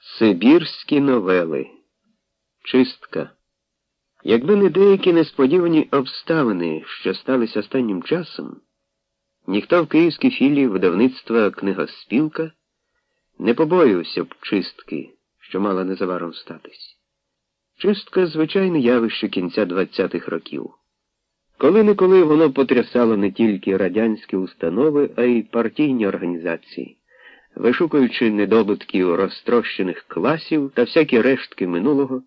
Сибірські новели. Чистка. Якби не деякі несподівані обставини, що сталися останнім часом, ніхто в київській філії видавництва книгоспілка не побоювався б чистки, що мала незабаром статись. Чистка звичайне явище кінця 20-х років. Коли-неколи воно потрясало не тільки радянські установи, а й партійні організації вишукуючи недобутків розтрощених класів та всякі рештки минулого,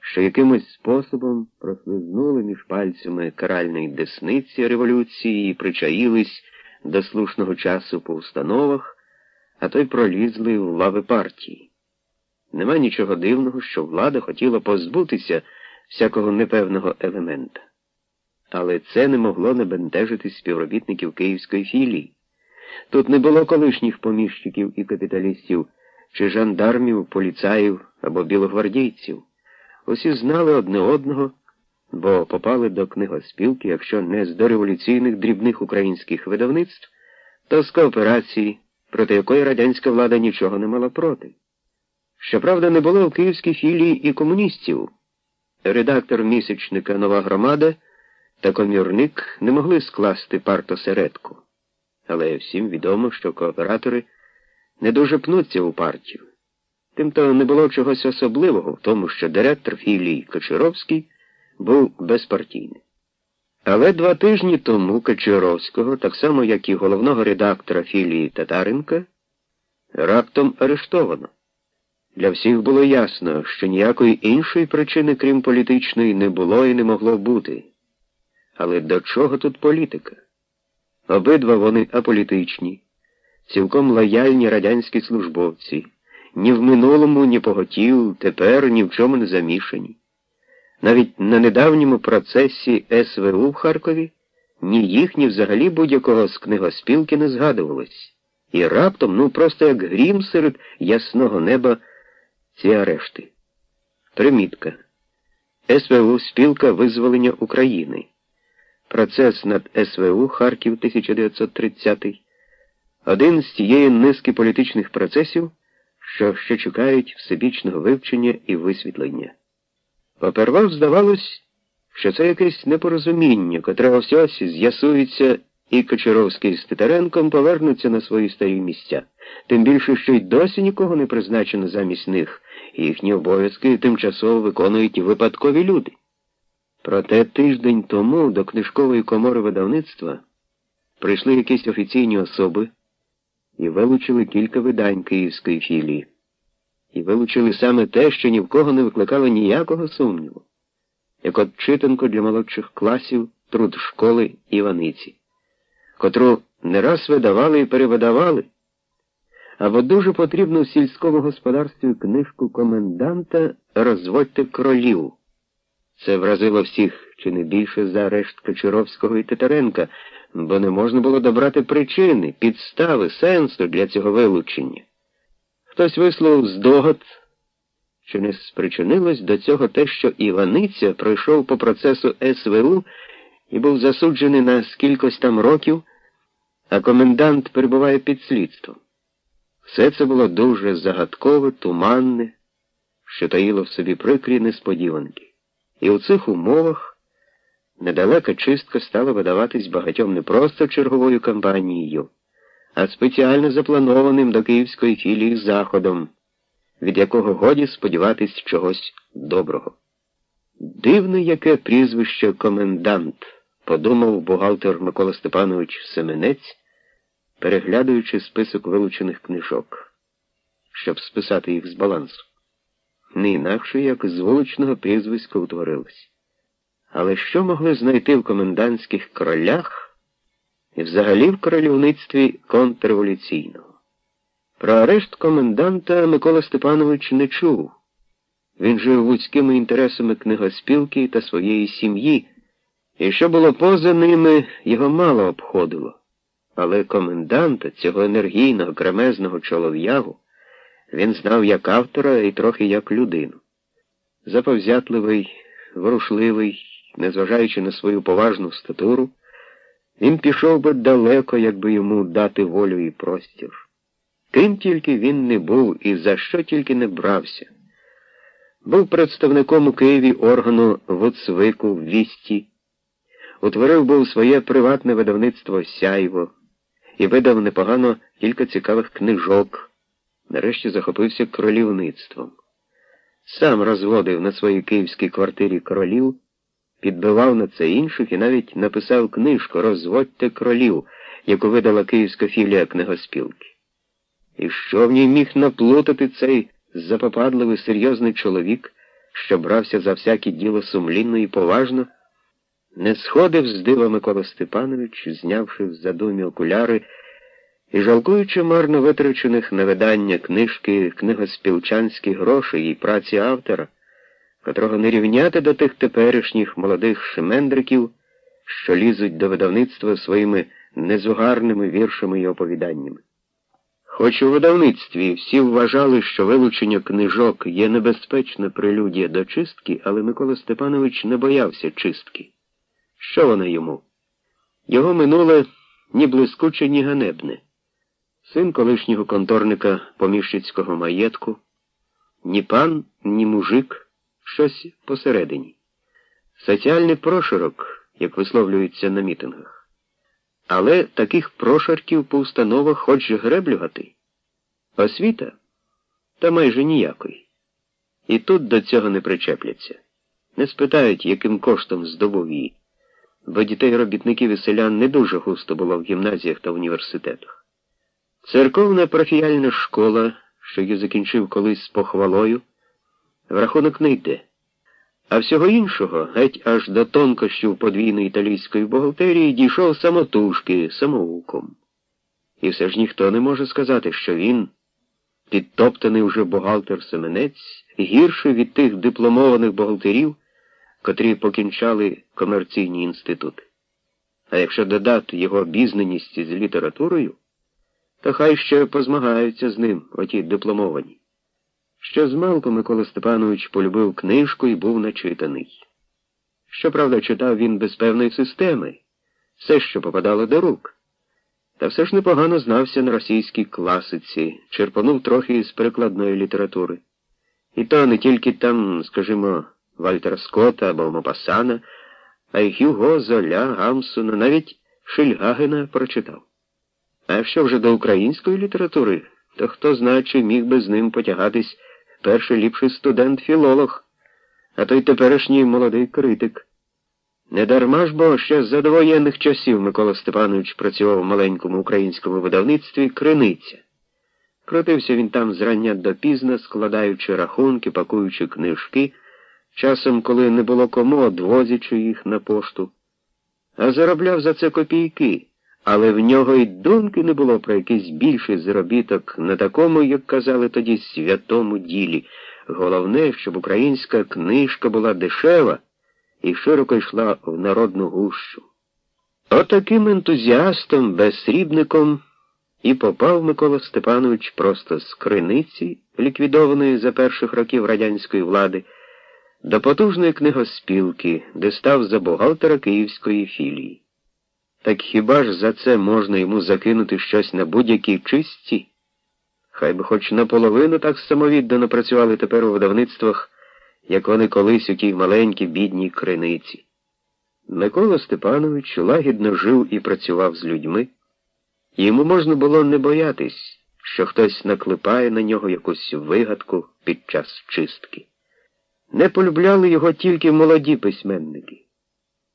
що якимось способом прослизнули між пальцями каральної десниці революції і причаїлись до слушного часу по установах, а то й пролізли в лави партії. Нема нічого дивного, що влада хотіла позбутися всякого непевного елемента. Але це не могло не бентежити співробітників Київської філії. Тут не було колишніх поміщиків і капіталістів, чи жандармів, поліцаїв або білогвардійців. Усі знали одне одного, бо попали до книгоспілки, якщо не з дореволюційних дрібних українських видавництв, то з кооперації, проти якої радянська влада нічого не мала проти. Щоправда, не було в київській філії і комуністів. Редактор місячника Нова громада та комірник не могли скласти партосередку але всім відомо, що кооператори не дуже пнуться у партію. Тимто не було чогось особливого в тому, що директор філії Кочаровський був безпартійний. Але два тижні тому Кочаровського, так само як і головного редактора філії Татаренка, раптом арештовано. Для всіх було ясно, що ніякої іншої причини, крім політичної, не було і не могло бути. Але до чого тут політика? Обидва вони аполітичні, цілком лояльні радянські службовці, ні в минулому, ні поготів, тепер ні в чому не замішані. Навіть на недавньому процесі СВУ в Харкові ні їх, ні взагалі будь-якого з книгоспілки не згадувалось. І раптом, ну просто як грім серед ясного неба, ці арешти. Примітка. СВУ спілка визволення України. Процес над СВУ Харків 1930 один з тієї низки політичних процесів, що ще чекають всебічного вивчення і висвітлення. Попервах здавалось, що це якесь непорозуміння, котре ось ось з'ясується, і Кочаровський з Титаренком повернуться на свої старі місця, тим більше, що й досі нікого не призначено замість них, і їхні обов'язки тимчасово виконують випадкові люди. Проте тиждень тому до книжкової комори видавництва прийшли якісь офіційні особи і вилучили кілька видань Київської філії. І вилучили саме те, що ні в кого не викликало ніякого сумніву, як от читанку для молодших класів труд школи Іваниці, котру не раз видавали і перевидавали, або дуже потрібну в сільському господарстві книжку коменданта розводьте кролів. Це вразило всіх чи не більше за арешт Кочуровського і Титаренка, бо не можна було добрати причини, підстави, сенсу для цього вилучення. Хтось висловив здогад, чи не спричинилось до цього те, що Іваниця пройшов по процесу СВУ і був засуджений на скількось там років, а комендант перебуває під слідством. Все це було дуже загадкове, туманне, що таїло в собі прикрі несподіванки. І у цих умовах недалека чистка стала видаватись багатьом не просто черговою кампанією, а спеціально запланованим до київської філії заходом, від якого годі сподіватись чогось доброго. Дивне яке прізвище комендант, подумав бухгалтер Микола Степанович Семенець, переглядаючи список вилучених книжок, щоб списати їх з балансу не інакше, як з вуличного прізвиська утворилось. Але що могли знайти в комендантських королях і взагалі в королівництві контрреволюційного? Про арешт коменданта Микола Степанович не чув. Він жив вузькими інтересами книгоспілки та своєї сім'ї, і що було поза ними, його мало обходило. Але коменданта, цього енергійного, кремезного чолов'ягу, він знав як автора і трохи як людину. Заповзятливий, ворушливий, незважаючи на свою поважну статуру, він пішов би далеко, якби йому дати волю і простір. Ким тільки він не був і за що тільки не брався. Був представником у Києві органу Вуцвику в Вісті, утворив був своє приватне видавництво Сяйво і видав непогано кілька цікавих книжок, нарешті захопився кролівництвом. Сам розводив на своїй київській квартирі кролів, підбивав на це інших і навіть написав книжку Розводьте кролів, яку видала київська філія книгоспілки. І що в ній міг наплутати цей запопадливий серйозний чоловік, що брався за всяке діло сумлінно і поважно? Не сходив з дива Микола Степанович, знявши в задумі окуляри і жалкуючи марно витрачених на видання книжки книгоспілчанські грошей і праці автора, котрого не рівняти до тих теперішніх молодих шемендриків, що лізуть до видавництва своїми незугарними віршами і оповіданнями. Хоч у видавництві всі вважали, що вилучення книжок є небезпечна прелюдія до чистки, але Микола Степанович не боявся чистки. Що вона йому? Його минуле ні блискуче, ні ганебне. Син колишнього конторника поміщицького маєтку, ні пан, ні мужик, щось посередині. Соціальний прошарок, як висловлюється на мітингах. Але таких прошарків по установах хоч греблювати. Освіта та майже ніякої. І тут до цього не причепляться. Не спитають, яким коштом здобув її, бо дітей робітників і селян не дуже густо було в гімназіях та університетах. Церковна парафіяльна школа, що її закінчив колись з похвалою, в рахунок не йде. А всього іншого, геть аж до тонкощів подвійної італійської бухгалтерії, дійшов самотужки, самоуком. І все ж ніхто не може сказати, що він, підтоптаний уже бухгалтер Семенець, гірший від тих дипломованих бухгалтерів, котрі покінчали комерційні інститути. А якщо додати його обізнаність з літературою, то хай ще позмагаються з ним, оті дипломовані. Ще змалку Микола Степанович полюбив книжку і був начитаний. Щоправда, читав він без певної системи, все, що попадало до рук. Та все ж непогано знався на російській класиці, черпанув трохи з перекладної літератури. І то не тільки там, скажімо, Вальтера Скотта або Мопасана, а й Хюго, Золя, Гамсуна, навіть Шильгагена прочитав. А якщо вже до української літератури, то хто знає, міг би з ним потягатись перший ліпший студент-філолог, а той теперішній молодий критик. Недарма ж, бо ще з задовоєнних часів Микола Степанович працював в маленькому українському видавництві Криниця. Крутився він там зрання допізно, складаючи рахунки, пакуючи книжки, часом, коли не було кому, одвозячи їх на пошту, а заробляв за це копійки але в нього й думки не було про якийсь більший заробіток на такому, як казали тоді, святому ділі. Головне, щоб українська книжка була дешева і широко йшла в народну гущу. Отаким ентузіастом, безсрібником і попав Микола Степанович просто з криниці, ліквідованої за перших років радянської влади, до потужної книгоспілки, де став за бухгалтера Київської філії. Так хіба ж за це можна йому закинути щось на будь-якій чисті? Хай би хоч наполовину так самовіддано працювали тепер у видавництвах, як вони колись у тій маленькій бідній криниці. Микола Степанович лагідно жив і працював з людьми. Йому можна було не боятись, що хтось наклепає на нього якусь вигадку під час чистки. Не полюбляли його тільки молоді письменники,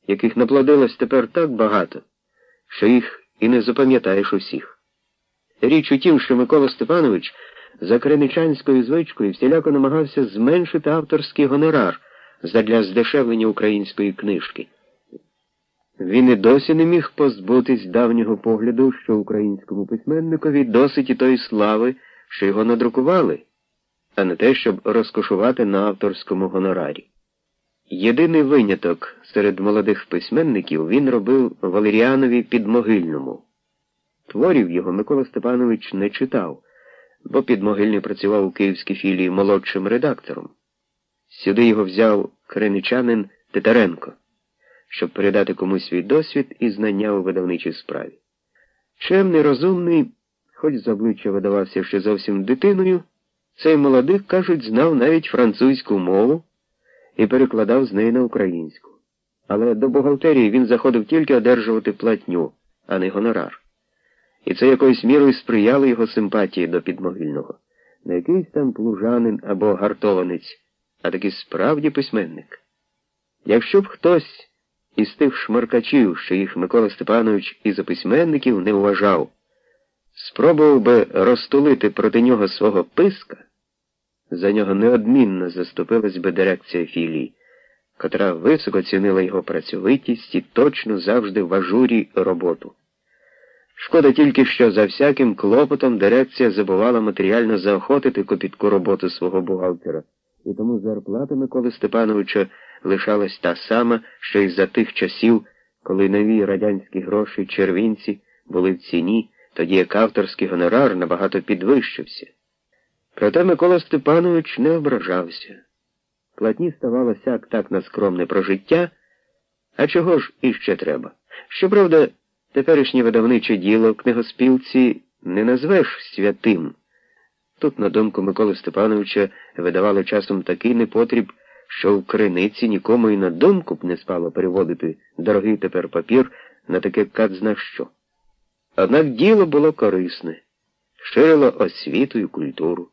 яких наплодилось тепер так багато що їх і не запам'ятаєш усіх. Річ у тім, що Микола Степанович за криничанською звичкою всіляко намагався зменшити авторський гонорар задля здешевлення української книжки. Він і досі не міг позбутись давнього погляду, що українському письменникові досить і тої слави, що його надрукували, а не те, щоб розкошувати на авторському гонорарі. Єдиний виняток серед молодих письменників він робив Валеріанові Підмогильному. Творів його Микола Степанович не читав, бо Підмогильний працював у київській філії молодшим редактором. Сюди його взяв криничанин Титаренко, щоб передати комусь свій досвід і знання у видавничій справі. Чемний, розумний, хоч з обличчя видавався ще зовсім дитиною, цей молодик, кажуть, знав навіть французьку мову і перекладав з неї на українську. Але до бухгалтерії він заходив тільки одержувати платню, а не гонорар. І це якоюсь мірою сприяло його симпатії до підмогильного. Не якийсь там плужанин або гартованець, а такий справді письменник. Якщо б хтось із тих шмаркачів, що їх Микола Степанович і за письменників не вважав, спробував би розтулити проти нього свого писка, за нього неодмінно заступилась би дирекція філії, котра високо цінила його працьовитість і точно завжди в ажурі роботу. Шкода тільки, що за всяким клопотом дирекція забувала матеріально заохотити копітку роботу свого бухгалтера, і тому зарплата Миколи Степановича лишалась та сама, що й за тих часів, коли нові радянські гроші червінці були в ціні, тоді як авторський гонорар набагато підвищився. Проте Микола Степанович не ображався. Платні ставало сяк так на скромне прожиття, а чого ж іще треба? Щоправда, теперішнє видавниче діло в книгоспілці не назвеш святим. Тут, на думку Миколи Степановича, видавали часом такий непотріб, що в криниці нікому і на думку б не спало переводити дорогий тепер папір на таке казна що. Однак діло було корисне, ширило освіту і культуру.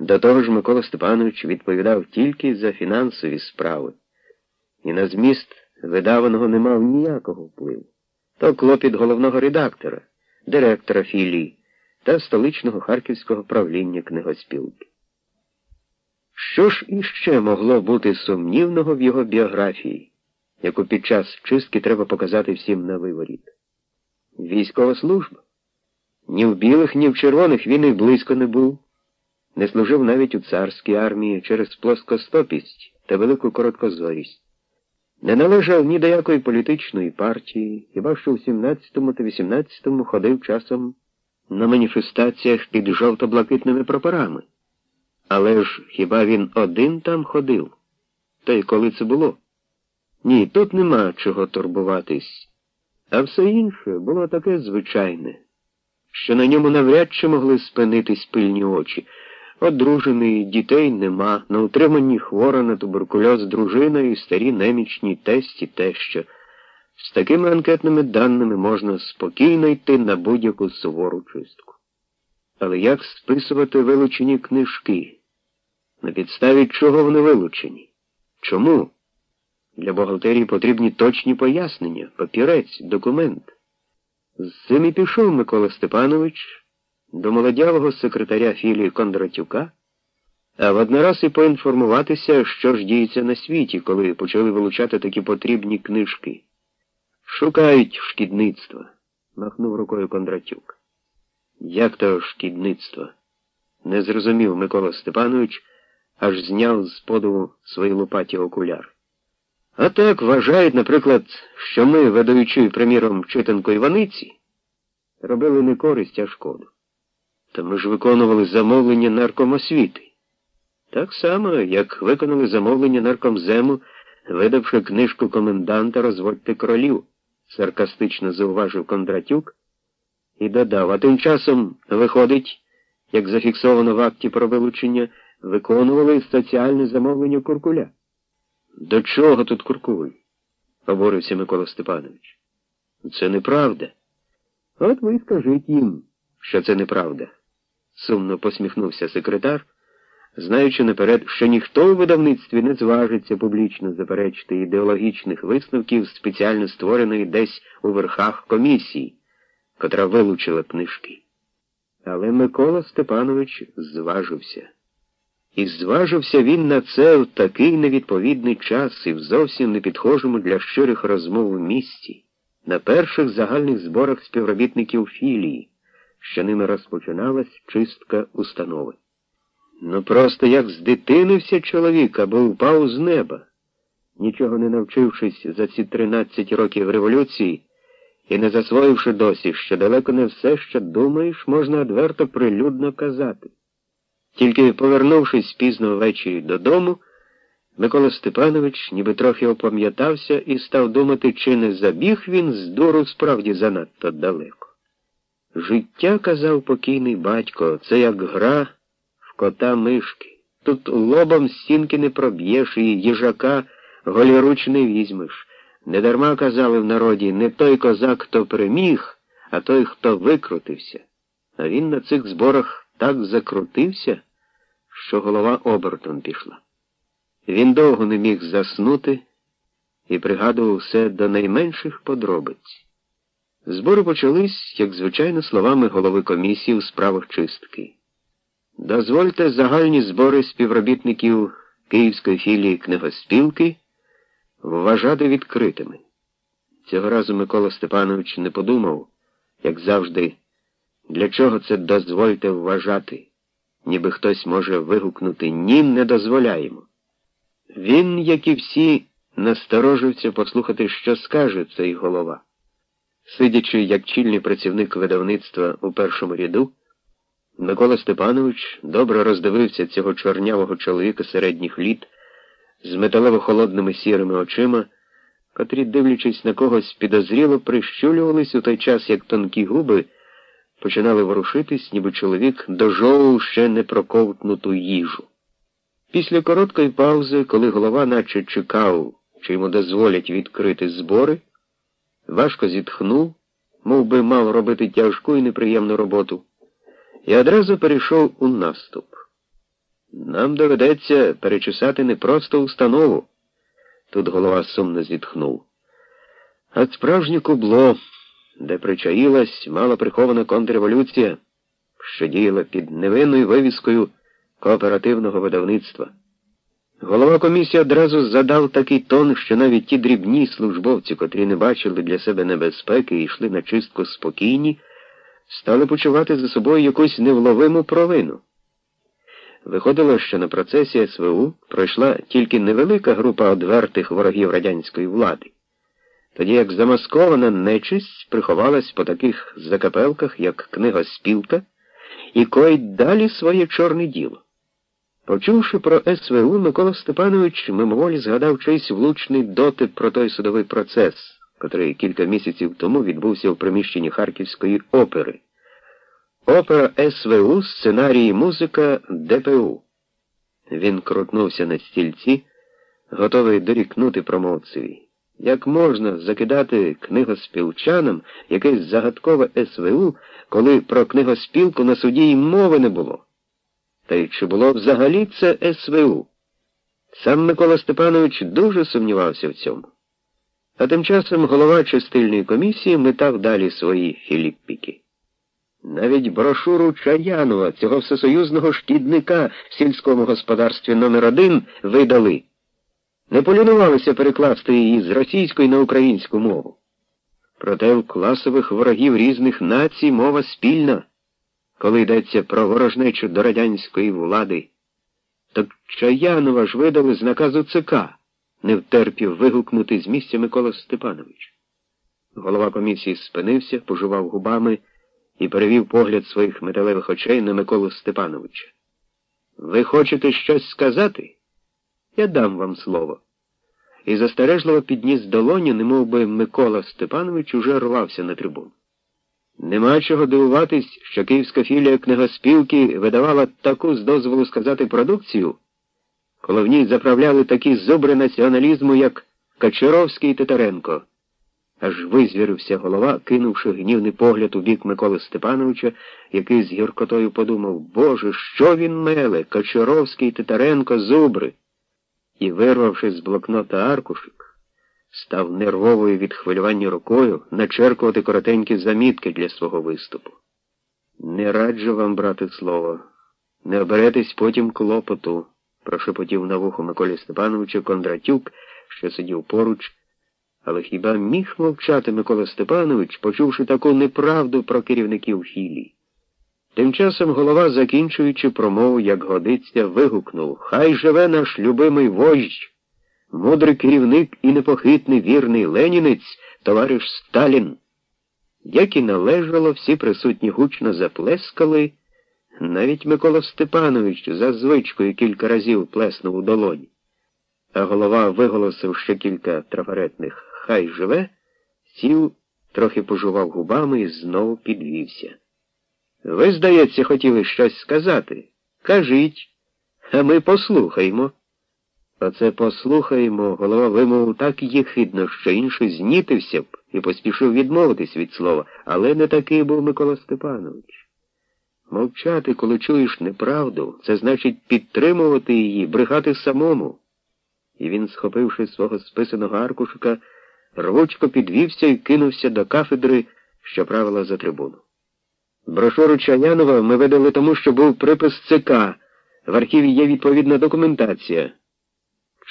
До того ж Микола Степанович відповідав тільки за фінансові справи, і на зміст видаваного не мав ніякого впливу. То клопіт головного редактора, директора філії та столичного харківського правління книгоспілки. Що ж іще могло бути сумнівного в його біографії, яку під час чистки треба показати всім на виворіт? Військова служба. Ні в білих, ні в червоних він і близько не був. Не служив навіть у царській армії через плоскостопість та велику короткозорість. Не належав ні до якої політичної партії, хіба що в 17-му та 18-му ходив часом на маніфестаціях під жовто-блакитними прапорами. Але ж хіба він один там ходив? Та й коли це було? Ні, тут нема чого турбуватись. А все інше було таке звичайне, що на ньому навряд чи могли спинитись пильні очі. Одружений, дітей нема, на утриманні хвора на туберкульоз дружина і старі немічні тесті теща. З такими анкетними даними можна спокійно йти на будь-яку сувору чистку. Але як списувати вилучені книжки? На підставі чого вони вилучені? Чому? Для бухгалтерії потрібні точні пояснення, папірець, документ. З цим і пішов Микола Степанович до молодявого секретаря філії Кондратюка, а воднораз і поінформуватися, що ж діється на світі, коли почали вилучати такі потрібні книжки. Шукають шкідництва, махнув рукою Кондратюк. Як то шкідництво? Не зрозумів Микола Степанович, аж зняв з подову свої лопаті окуляр. А так вважають, наприклад, що ми, видаючи, приміром, читанку Іваниці, робили не користь, а шкоду. Та ми ж виконували замовлення наркомосвіти. Так само, як виконали замовлення наркомзему, видавши книжку коменданта розводьте кролів, саркастично зауважив Кондратюк і додав, а тим часом виходить, як зафіксовано в акті про вилучення, виконували соціальне замовлення Куркуля. До чого тут Куркуль? обурився Микола Степанович. Це неправда. От ви скажіть їм, що це неправда сумно посміхнувся секретар, знаючи наперед, що ніхто у видавництві не зважиться публічно заперечити ідеологічних висновків спеціально створеної десь у верхах комісії, котра вилучила книжки. Але Микола Степанович зважився. І зважився він на це в такий невідповідний час і в зовсім непідхожому для щирих розмов місці, на перших загальних зборах співробітників філії що ними розпочиналась чистка установи. Ну, просто як здитинився чоловік або впав з неба, нічого не навчившись за ці 13 років революції і не засвоївши досі, що далеко не все, що думаєш, можна одверто прилюдно казати. Тільки повернувшись пізно ввечері додому, Микола Степанович ніби трохи опам'ятався і став думати, чи не забіг він з дуру справді занадто далеко. Життя, казав покійний батько, це як гра в кота мишки. Тут лобом стінки не проб'єш і їжака голіруч не візьмеш. Недарма казали в народі не той козак, хто переміг, а той, хто викрутився. А він на цих зборах так закрутився, що голова обертом пішла. Він довго не міг заснути і пригадував все до найменших подробиць. Збори почались, як звичайно, словами голови комісії у справах чистки. Дозвольте загальні збори співробітників Київської філії книгоспілки вважати відкритими. Цього разу Микола Степанович не подумав, як завжди, для чого це дозвольте вважати, ніби хтось може вигукнути ні, не дозволяємо. Він, як і всі, насторожився послухати, що скаже цей голова. Сидячи як чільний працівник видавництва у першому ряду, Микола Степанович добре роздивився цього чорнявого чоловіка середніх літ з металево холодними сірими очима, котрі, дивлячись на когось, підозріло прищулювались у той час, як тонкі губи починали ворушитись, ніби чоловік дожовував ще не проковтнуту їжу. Після короткої паузи, коли голова наче чекав, чи йому дозволять відкрити збори, важко зітхнув, мов би мав робити тяжку і неприємну роботу, і одразу перейшов у наступ. Нам доведеться перечесати не просто установу. Тут голова сумно зітхнув. А справжнє кубло, де причаїлась мало прихована контрреволюція, що діяла під невинною вивіскою кооперативного видавництва. Голова комісії одразу задав такий тон, що навіть ті дрібні службовці, котрі не бачили для себе небезпеки і йшли на чистку спокійні, стали почувати за собою якусь невловиму провину. Виходило, що на процесі СВУ пройшла тільки невелика група одвертих ворогів радянської влади, тоді як замаскована нечисть приховалась по таких закапелках, як книга Спілка, і коїть далі своє чорне діло. Почувши про СВУ, Микола Степанович мимоволі згадав чийсь влучний дотип про той судовий процес, котрий кілька місяців тому відбувся в приміщенні Харківської опери. Опера СВУ, сценарій музика ДПУ. Він крутнувся на стільці, готовий дорікнути промовцеві. Як можна закидати книгоспілчанам якесь загадкове СВУ, коли про книгоспілку на суді й мови не було? Та й чи було взагалі це СВУ? Сам Микола Степанович дуже сумнівався в цьому. А тим часом голова чистильної комісії метав далі свої філіппіки. Навіть брошуру Чаянова, цього всесоюзного шкідника в сільському господарстві номер 1 видали. Не полінувалися перекласти її з російської на українську мову. Проте у класових ворогів різних націй мова спільна, коли йдеться про ворожнечу до радянської влади. Так Чаянова ж видали з наказу ЦК, не втерпів вигукнути з місця Микола Степанович. Голова комісії спинився, пожував губами і перевів погляд своїх металевих очей на Миколу Степановича. Ви хочете щось сказати? Я дам вам слово. І застережливо підніс долоню, немов би Микола Степанович уже рвався на трибуну. Нема чого дивуватись, що київська філія книгоспілки видавала таку з дозволу сказати продукцію, коли в ній заправляли такі зубри націоналізму, як Качаровський і Титаренко. Аж визвірився голова, кинувши гнівний погляд у бік Миколи Степановича, який з гіркотою подумав, Боже, що він меле, Качаровський, Титаренко, зубри. І, вирвавши з блокнота аркушик, став нервовою від хвилювання рукою начеркувати коротенькі замітки для свого виступу. Не раджу вам брати слово, не оберетесь потім клопоту, прошепотів на вухо Миколі Степановича Кондратюк, що сидів поруч. Але хіба міг мовчати Микола Степанович, почувши таку неправду про керівників філії? Тим часом голова, закінчуючи промову, як годиться, вигукнув Хай живе наш любимий вождь, мудрий керівник і непохитний вірний ленінець, товариш Сталін. Як і належало, всі присутні гучно заплескали, навіть Микола Степанович за звичкою кілька разів плеснув у долоні. А голова виголосив ще кілька трафаретних хай живе, сів, трохи пожував губами і знову підвівся. Ви, здається, хотіли щось сказати. Кажіть, а ми Оце послухаємо, голова вимовив так єхидно, що інший знітився б і поспішив відмовитись від слова, але не такий був Микола Степанович. Мовчати, коли чуєш неправду, це значить підтримувати її, брехати самому. І він, схопивши свого списаного аркушика, рвучко підвівся і кинувся до кафедри, що правила за трибуну. Брошуру Чаянова ми видали тому, що був припис ЦК. В архіві є відповідна документація.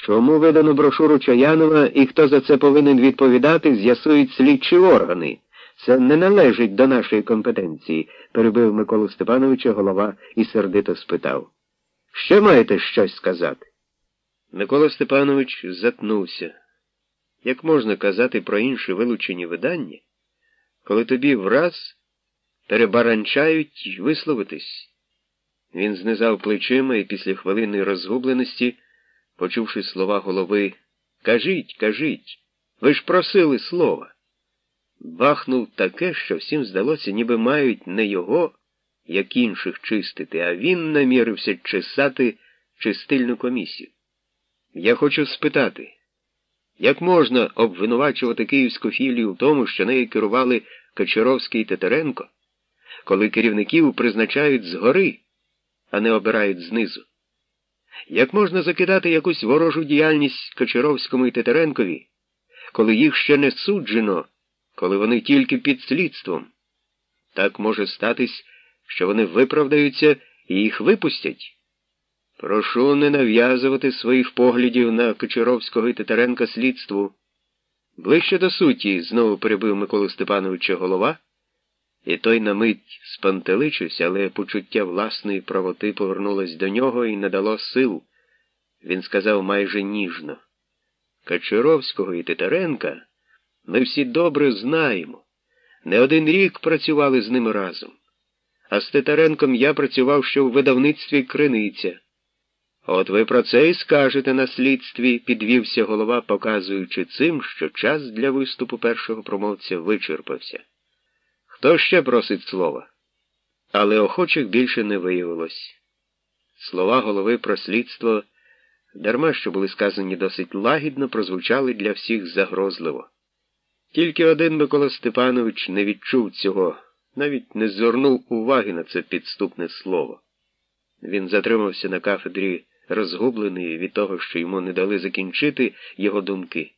Чому видано брошуру Чаянова і хто за це повинен відповідати, з'ясують слідчі органи. Це не належить до нашої компетенції, перебив Миколу Степановича голова і сердито спитав. Ще маєте щось сказати? Микола Степанович затнувся. Як можна казати про інші вилучені видання, коли тобі враз перебаранчають висловитись? Він знизав плечима і після хвилинної розгубленості, почувши слова голови, Кажіть, кажіть, ви ж просили слова. Бахнув таке, що всім здалося, ніби мають не його, як інших чистити, а він намірився чесати чистильну комісію. Я хочу спитати, як можна обвинувачувати київську філію в тому, що нею керували Кочаровський і Тетеренко, коли керівників призначають згори, а не обирають знизу? Як можна закидати якусь ворожу діяльність Кочаровському і Тетеренкові, коли їх ще не суджено? коли вони тільки під слідством. Так може статись, що вони виправдаються і їх випустять. Прошу не нав'язувати своїх поглядів на Кочаровського і Титаренка слідству. Ближче до суті, знову перебив Миколу Степановича голова, і той на мить спантеличився, але почуття власної правоти повернулось до нього і не дало сил. Він сказав майже ніжно. Качаровського і Титаренка ми всі добре знаємо. Не один рік працювали з ними разом. А з Титаренком я працював ще у видавництві Криниця. От ви про це і скажете на слідстві, підвівся голова, показуючи цим, що час для виступу першого промовця вичерпався. Хто ще просить слова? Але охочих більше не виявилось. Слова голови про слідство, дарма що були сказані досить лагідно, прозвучали для всіх загрозливо. Тільки один Микола Степанович не відчув цього, навіть не звернув уваги на це підступне слово. Він затримався на кафедрі, розгублений від того, що йому не дали закінчити його думки,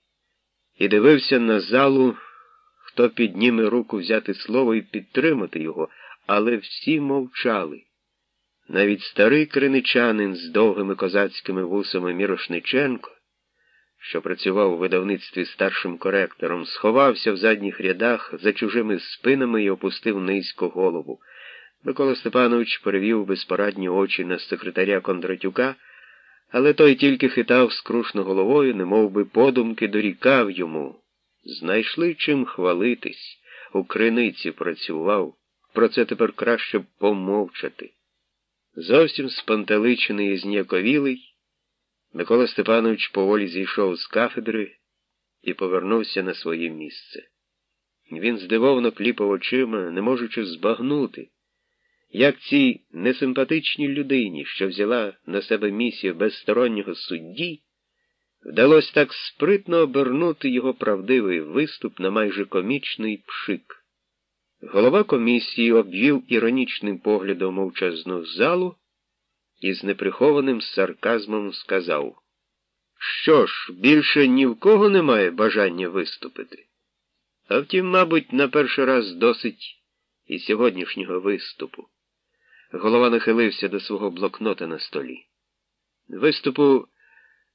і дивився на залу, хто підніме руку взяти слово і підтримати його, але всі мовчали. Навіть старий криничанин з довгими козацькими вусами Мірошниченко що працював у видавництві старшим коректором, сховався в задніх рядах за чужими спинами і опустив низько голову. Микола Степанович перевів безпорадні очі на секретаря Кондратюка, але той тільки хитав скрушно головою, немов би подумки дорікав йому. Знайшли чим хвалитись, у криниці працював, про це тепер краще помовчати. Зовсім спантеличений і зняковілий, Микола Степанович поволі зійшов з кафедри і повернувся на своє місце. Він здивовано кліпав очима, не можучи збагнути, як цій несимпатичній людині, що взяла на себе місію безстороннього судді, вдалося так спритно обернути його правдивий виступ на майже комічний пшик. Голова комісії обвів іронічним поглядом мовчазну залу і з неприхованим сарказмом сказав, що ж, більше ні в кого немає бажання виступити. А втім, мабуть, на перший раз досить і сьогоднішнього виступу. Голова нахилився до свого блокнота на столі. Виступу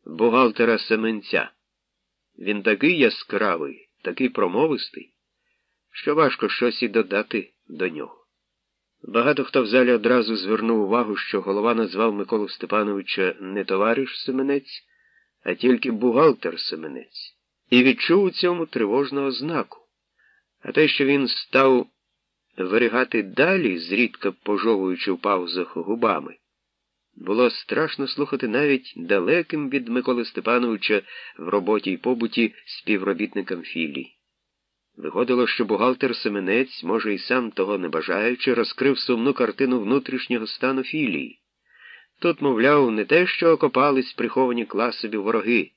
бухгалтера Семенця. Він такий яскравий, такий промовистий, що важко щось і додати до нього. Багато хто в залі одразу звернув увагу, що голова назвав Миколу Степановича не товариш Семенець, а тільки бухгалтер Семенець, і відчув у цьому тривожного знаку. А те, що він став виригати далі, зрідка пожовуючи в паузах губами, було страшно слухати навіть далеким від Миколи Степановича в роботі й побуті співробітникам філії. Виходило, що бухгалтер Семенець, може, і сам того не бажаючи, розкрив сумну картину внутрішнього стану філії. Тут, мовляв, не те, що окопались приховані класові вороги,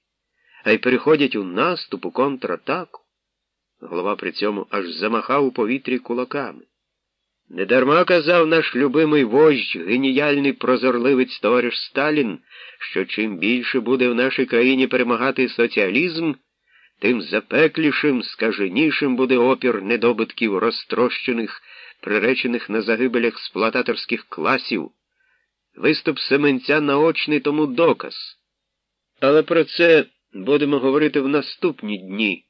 а й переходять у наступ, у контратаку. Голова при цьому аж замахав у повітрі кулаками. Недарма казав наш любимий вождь, геніальний прозорливець товариш Сталін, що чим більше буде в нашій країні перемагати соціалізм, тим запеклішим, скаженішим буде опір недобитків розтрощених, приречених на загибель експлуататорських класів. Виступ Семенця наочний тому доказ. Але про це будемо говорити в наступні дні,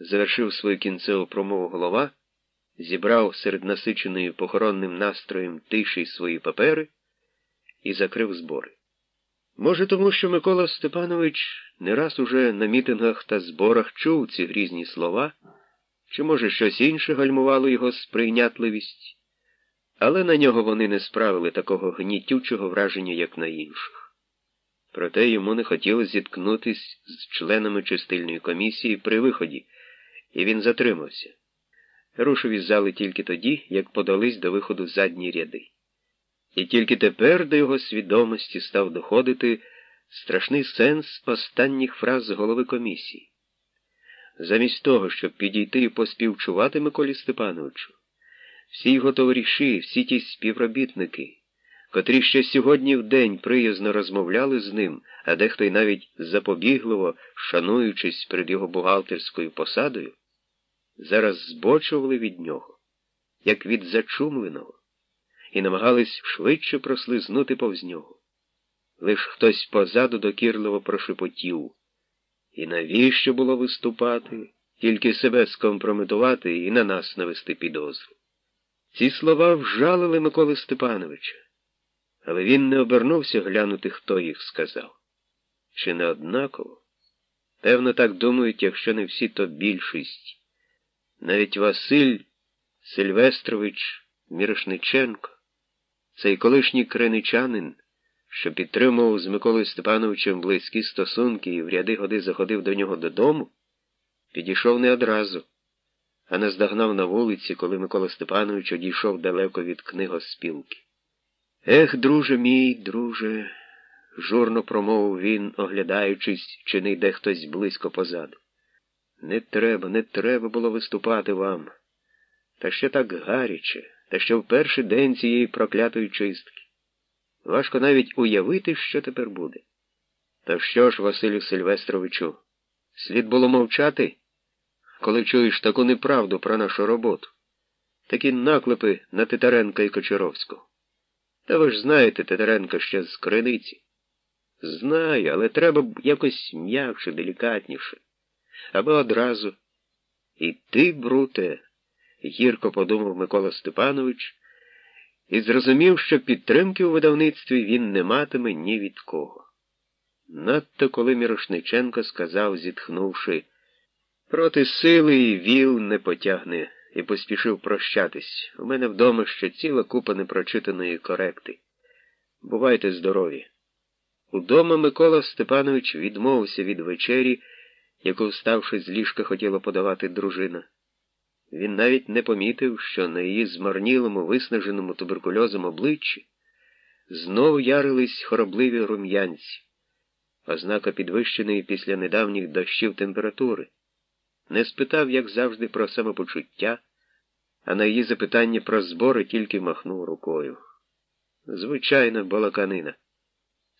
завершив свою кінцеву промову голова, зібрав серед насиченої похоронним настроєм тиші свої папери і закрив збори. Може, тому що Микола Степанович не раз уже на мітингах та зборах чув ці грізні слова, чи, може, щось інше гальмувало його сприйнятливість, але на нього вони не справили такого гнітючого враження, як на інших. Проте йому не хотілося зіткнутися з членами чистильної комісії при виході, і він затримався. Рушив із зали тільки тоді, як подались до виходу задні ряди. І тільки тепер до його свідомості став доходити страшний сенс останніх фраз голови комісії. Замість того, щоб підійти і поспівчувати Миколі Степановичу, всі його товариші, всі ті співробітники, котрі ще сьогодні в день приязно розмовляли з ним, а дехто й навіть запобігливо, шануючись перед його бухгалтерською посадою, зараз збочували від нього, як від зачумленого і намагались швидше прослизнути повз нього. Лиш хтось позаду докірливо прошепотів. І навіщо було виступати, тільки себе скомпрометувати і на нас навести підозру? Ці слова вжалили Миколи Степановича, але він не обернувся глянути, хто їх сказав. Чи не однаково? Певно, так думають, якщо не всі, то більшість. Навіть Василь Сильвестрович Мірошниченко. Цей колишній криничанин, що підтримував з Миколою Степановичем близькі стосунки і в ряди годи заходив до нього додому, підійшов не одразу, а наздогнав на вулиці, коли Микола Степанович одійшов далеко від книгоспілки. Ех, друже мій, друже, журно промовив він, оглядаючись, чи не йде хтось близько позаду. Не треба, не треба було виступати вам. Та ще так гаряче та ще в перший день цієї проклятої чистки. Важко навіть уявити, що тепер буде. Та що ж, Василю Сильвестровичу, слід було мовчати, коли чуєш таку неправду про нашу роботу, такі наклепи на Титаренка і Кочаровського. Та ви ж знаєте Титаренка ще з криниці. Знаю, але треба б якось м'якше, делікатніше. Або одразу. І ти, бруте, гірко подумав Микола Степанович і зрозумів, що підтримки у видавництві він не матиме ні від кого. Надто коли Мірошниченко сказав, зітхнувши, проти сили і віл не потягне, і поспішив прощатись. У мене вдома ще ціла купа непрочитаної коректи. Бувайте здорові. Удома Микола Степанович відмовився від вечері, яку, вставши з ліжка, хотіла подавати дружина. Він навіть не помітив, що на її змарнілому, виснаженому туберкульозом обличчі знову ярились хоробливі рум'янці, ознака підвищеної після недавніх дощів температури. Не спитав, як завжди, про самопочуття, а на її запитання про збори тільки махнув рукою. Звичайна балаканина.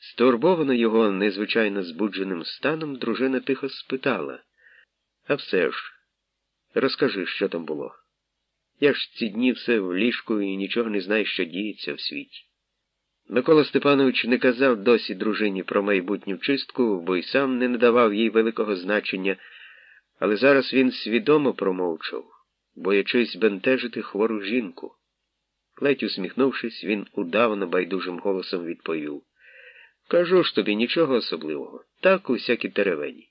Стурбована його незвичайно збудженим станом, дружина тихо спитала, а все ж. Розкажи, що там було. Я ж ці дні все в ліжку і нічого не знаю, що діється в світі. Микола Степанович не казав досі дружині про майбутню чистку, бо й сам не надавав їй великого значення, але зараз він свідомо промовчав, боячись бентежити хвору жінку. Ледь усміхнувшись, він удавно байдужим голосом відповів Кажу ж тобі нічого особливого, так усякі теревені.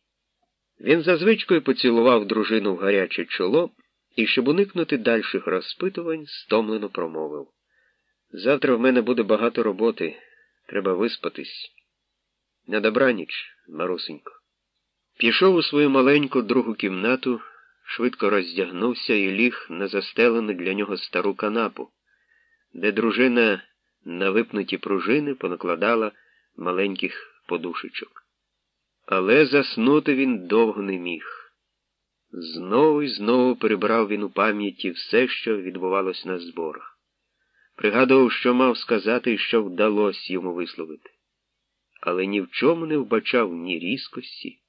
Він за звичкою поцілував дружину в гаряче чоло і, щоб уникнути дальших розпитувань, стомлено промовив. Завтра в мене буде багато роботи. Треба виспатись. На добраніч, Марусенько. Пішов у свою маленьку другу кімнату, швидко роздягнувся і ліг на застелену для нього стару канапу, де дружина на випнуті пружини понакладала маленьких подушечок. Але заснути він довго не міг. Знову і знову перебрав він у пам'яті все, що відбувалось на зборах. Пригадував, що мав сказати і що вдалося йому висловити. Але ні в чому не вбачав ні різкості,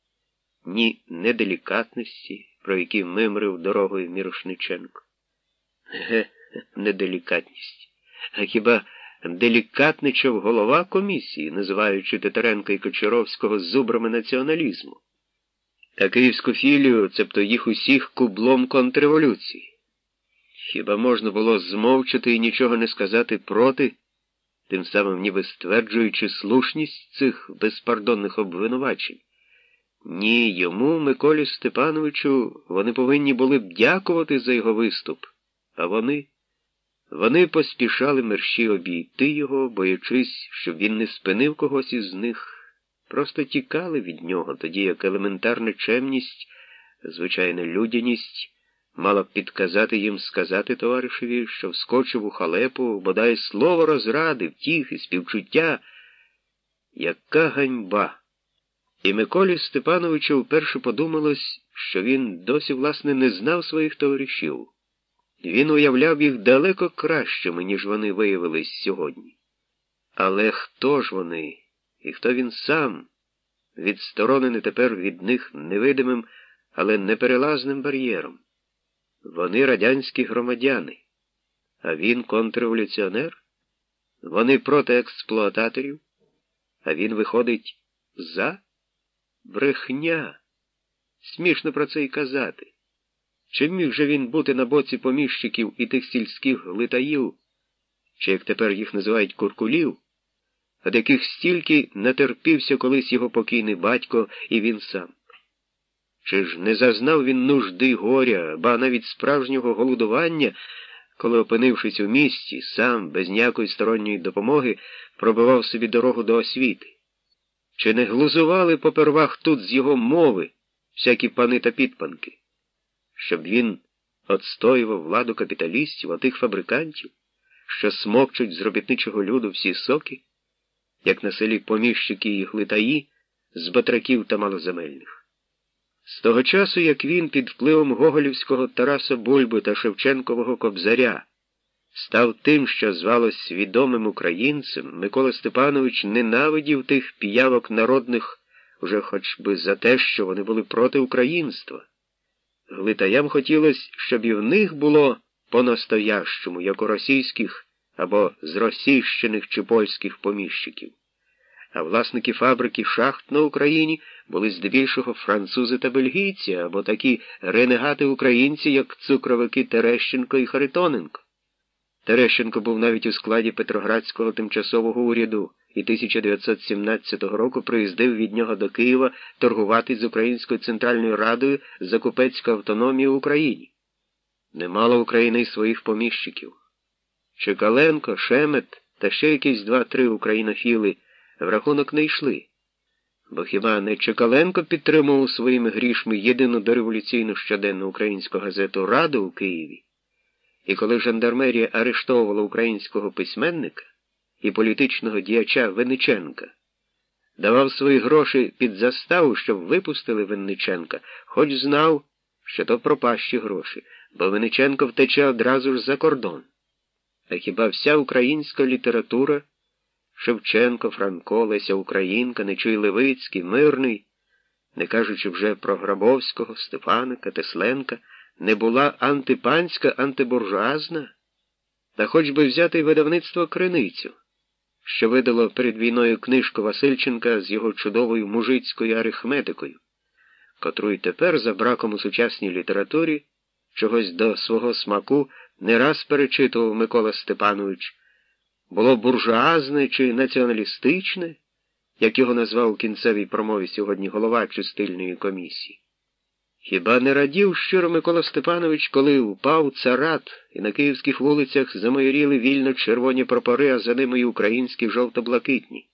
ні неделікатності, про які мимрив дорогою Мірошниченко. Ге, неделікатність. А хіба делікатничав голова комісії, називаючи Титаренка і Кочаровського зубрами націоналізму? Та київську філію, цебто їх усіх кублом контрреволюції. Хіба можна було змовчати і нічого не сказати проти, тим самим ніби стверджуючи слушність цих безпардонних обвинувачень? Ні, йому, Миколі Степановичу, вони повинні були б дякувати за його виступ, а вони. Вони поспішали мерщі обійти його, боячись, щоб він не спинив когось із них, просто тікали від нього, тоді як елементарна чемність, звичайна людяність мала б підказати їм сказати товаришеві, що вскочив у халепу, бодай слово розради, втіхи, співчуття. Яка ганьба! І Миколі Степановичу вперше подумалось, що він досі, власне, не знав своїх товаришів. Він уявляв їх далеко кращими, ніж вони виявились сьогодні. Але хто ж вони, і хто він сам, відсторонений тепер від них невидимим, але неперелазним бар'єром? Вони радянські громадяни, а він контрреволюціонер? Вони проти експлуататорів, а він виходить за брехня. Смішно про це й казати. Чи міг же він бути на боці поміщиків і тих сільських глитаїв, чи як тепер їх називають куркулів, від яких стільки натерпівся колись його покійний батько і він сам? Чи ж не зазнав він нужди горя, ба навіть справжнього голодування, коли, опинившись у місті, сам, без ніякої сторонньої допомоги, пробивав собі дорогу до освіти? Чи не глузували попервах тут з його мови всякі пани та підпанки? Щоб він отстоював владу капіталістів, а тих фабрикантів, що смокчуть з робітничого люду всі соки, як на селі поміщики і глитаї з батраків та малоземельних. З того часу, як він під впливом Гоголівського Тараса Бульби та Шевченкового Кобзаря став тим, що звалось свідомим українцем, Микола Степанович ненавидів тих піявок народних уже хоч би за те, що вони були проти українства. Глитаям хотілося, щоб і в них було по-настоящому, як у російських або зросійщених чи польських поміщиків. А власники фабрики шахт на Україні були здебільшого французи та бельгійці, або такі ренегати українці, як цукровики Терещенко і Харитоненко. Терещенко був навіть у складі Петроградського тимчасового уряду і 1917 року приїздив від нього до Києва торгувати з Українською Центральною Радою за купецьку автономію в Україні. Немало України й своїх поміщиків. Чекаленко, Шемет та ще якісь два-три українофіли в рахунок не йшли. Бо хіба не Чекаленко підтримував своїми грішми єдину дореволюційну щоденну українську газету Раду у Києві? І коли жандармерія арештовувала українського письменника, і політичного діяча Винниченка. Давав свої гроші під заставу, щоб випустили Винниченка, хоч знав, що то пропащі гроші, бо Винниченко втече одразу ж за кордон. А хіба вся українська література Шевченко, Франко, Леся Українка, Нечуй Левицький, Мирний, не кажучи вже про Грабовського, Стефаника, Тесленка, не була антипанська, антибуржуазна, та хоч би взяти видавництво криницю що видало перед війною книжку Васильченка з його чудовою мужицькою арифметикою, котру й тепер, за браком у сучасній літературі, чогось до свого смаку не раз перечитував Микола Степанович, було буржуазне чи націоналістичне, як його назвав у кінцевій промові сьогодні голова чистильної комісії. Хіба не радів щиро Микола Степанович, коли впав царат, і на київських вулицях замайоріли вільно червоні прапори, а за ними й українські жовто-блакитні?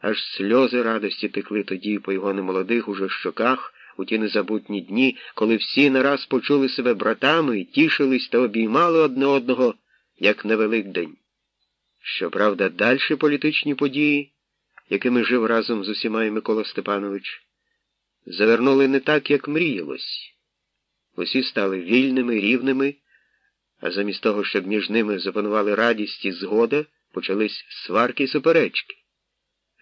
Аж сльози радості текли тоді по його немолодих уже щоках, у ті незабутні дні, коли всі нараз почули себе братами і тішились та обіймали одне одного, як на Великдень. Щоправда, дальші політичні події, якими жив разом з усіма і Микола Степанович, завернули не так, як мріялось. Усі стали вільними, рівними, а замість того, щоб між ними запанували радість і згода, почались сварки і суперечки.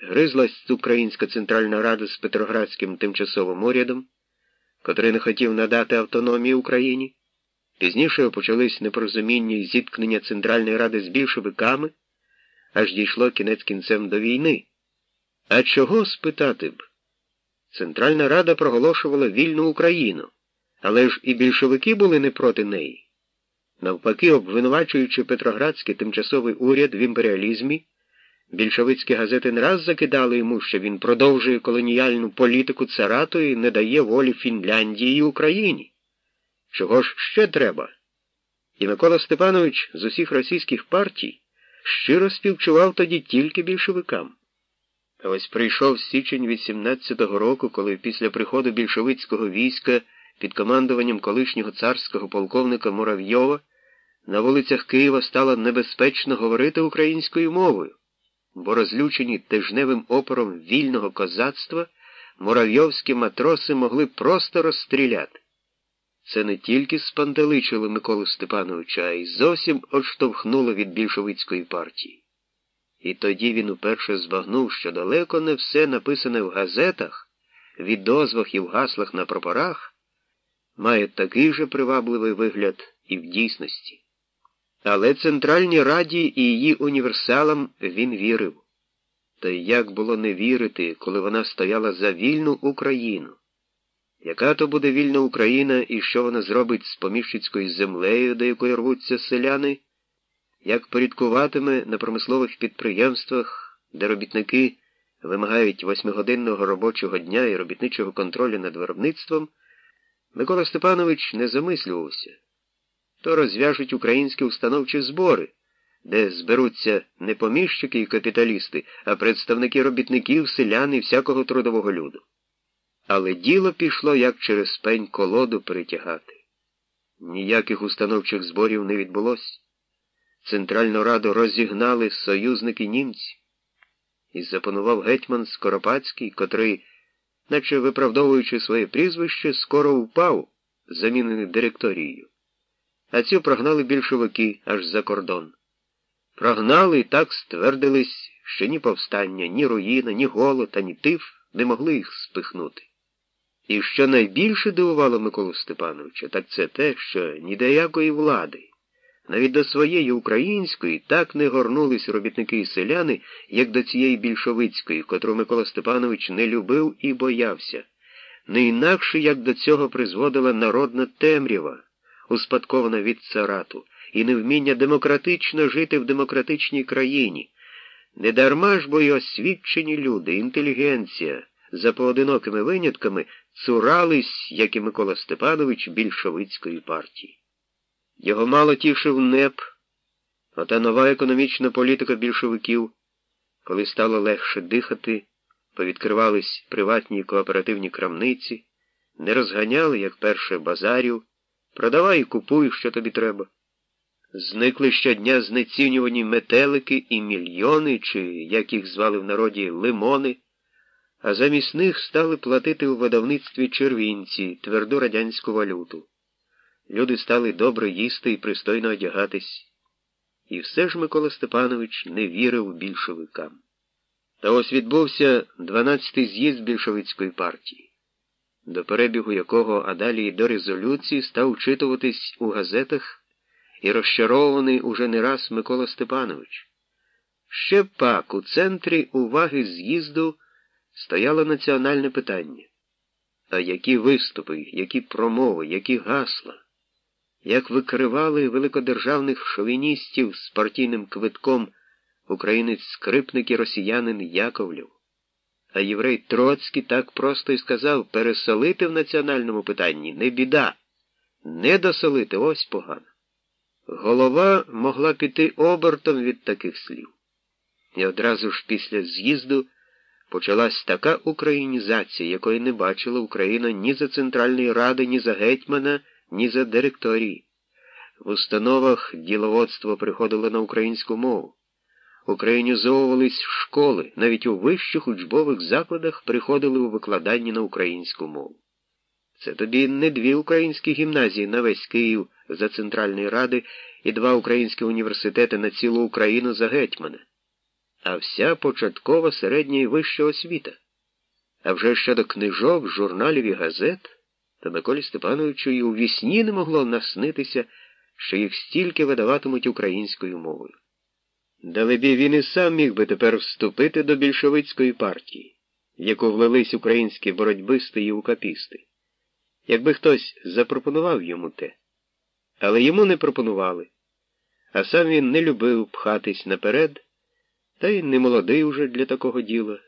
Гризлась Українська Центральна Рада з Петроградським тимчасовим урядом, котрий не хотів надати автономії Україні. Пізніше почались непорозуміння і зіткнення Центральної Ради з більшовиками, аж дійшло кінець кінцем до війни. А чого спитати б? Центральна Рада проголошувала вільну Україну, але ж і більшовики були не проти неї. Навпаки, обвинувачуючи Петроградський тимчасовий уряд в імперіалізмі, більшовицькі газети не раз закидали йому, що він продовжує колоніальну політику царату і не дає волі Фінляндії і Україні. Чого ж ще треба? І Микола Степанович з усіх російських партій щиро співчував тоді тільки більшовикам. А ось прийшов січень 18-го року, коли після приходу більшовицького війська під командуванням колишнього царського полковника Муравйова на вулицях Києва стало небезпечно говорити українською мовою, бо розлючені тижневим опором вільного козацтва муравйовські матроси могли просто розстріляти. Це не тільки спантеличило Миколу Степановича, а й зовсім odштовхнуло від більшовицької партії. І тоді він уперше збагнув, що далеко не все написане в газетах, відозвах і в гаслах на прапорах, має такий же привабливий вигляд і в дійсності. Але Центральній Раді і її універсалам він вірив. Та як було не вірити, коли вона стояла за вільну Україну? Яка то буде вільна Україна і що вона зробить з поміщицькою землею, до якої рвуться селяни? Як порядкуватиме на промислових підприємствах, де робітники вимагають восьмигодинного робочого дня і робітничого контролю над виробництвом, Микола Степанович не замислювався. То розв'яжуть українські установчі збори, де зберуться не поміщики і капіталісти, а представники робітників, селян і всякого трудового люду. Але діло пішло, як через пень колоду перетягати. Ніяких установчих зборів не відбулося. Центральну раду розігнали союзники німці. І запанував гетьман Скоропадський, котрий, наче виправдовуючи своє прізвище, скоро впав, замінений директорією. А цю прогнали більшовики аж за кордон. Прогнали і так ствердились, що ні повстання, ні руїна, ні голод, ані тиф не могли їх спихнути. І що найбільше дивувало Миколу Степановича, так це те, що ніdeякої влади, навіть до своєї української так не горнулись робітники і селяни, як до цієї більшовицької, котру Микола Степанович не любив і боявся, не інакше як до цього призводила народна темрява, успадкована від царату, і невміння демократично жити в демократичній країні. Недарма ж бо й освічені люди, інтелігенція, за поодинокими винятками цурались, як і Микола Степанович, більшовицької партії. Його мало тішив НЕП, ота нова економічна політика більшовиків, коли стало легше дихати, повідкривались приватні кооперативні крамниці, не розганяли, як перше, базарів, продавай і купуй, що тобі треба. Зникли щодня знецінювані метелики і мільйони, чи, як їх звали в народі, лимони а замість них стали платити у видавництві червінці, тверду радянську валюту. Люди стали добре їсти і пристойно одягатись. І все ж Микола Степанович не вірив більшовикам. Та ось відбувся 12-й з'їзд більшовицької партії, до перебігу якого, а далі до резолюції став вчитуватись у газетах і розчарований уже не раз Микола Степанович. Ще пак у центрі уваги з'їзду стояло національне питання. А які виступи, які промови, які гасла, як викривали великодержавних шовіністів з партійним квитком українець скрипник і росіянин Яковлів. А єврей Троцький так просто і сказав пересолити в національному питанні не біда, не досолити ось погано. Голова могла піти обертом від таких слів. І одразу ж після з'їзду почалась така українізація, якої не бачила Україна ні за Центральної Ради, ні за гетьмана, ні за директорії. В установах діловодство приходило на українську мову. Українізовувались школи, навіть у вищих учбових закладах приходили у викладання на українську мову. Це тобі не дві українські гімназії на весь Київ за Центральної Ради і два українські університети на цілу Україну за гетьмана, а вся початкова середня і вища освіта. А вже щодо книжок, журналів і газет, то Миколі Степановичу і у вісні не могло наснитися, що їх стільки видаватимуть українською мовою. Далебі він і сам міг би тепер вступити до більшовицької партії, в яку влились українські боротьбисти і укапісти, якби хтось запропонував йому те. Але йому не пропонували, а сам він не любив пхатись наперед, та й не молодий уже для такого діла.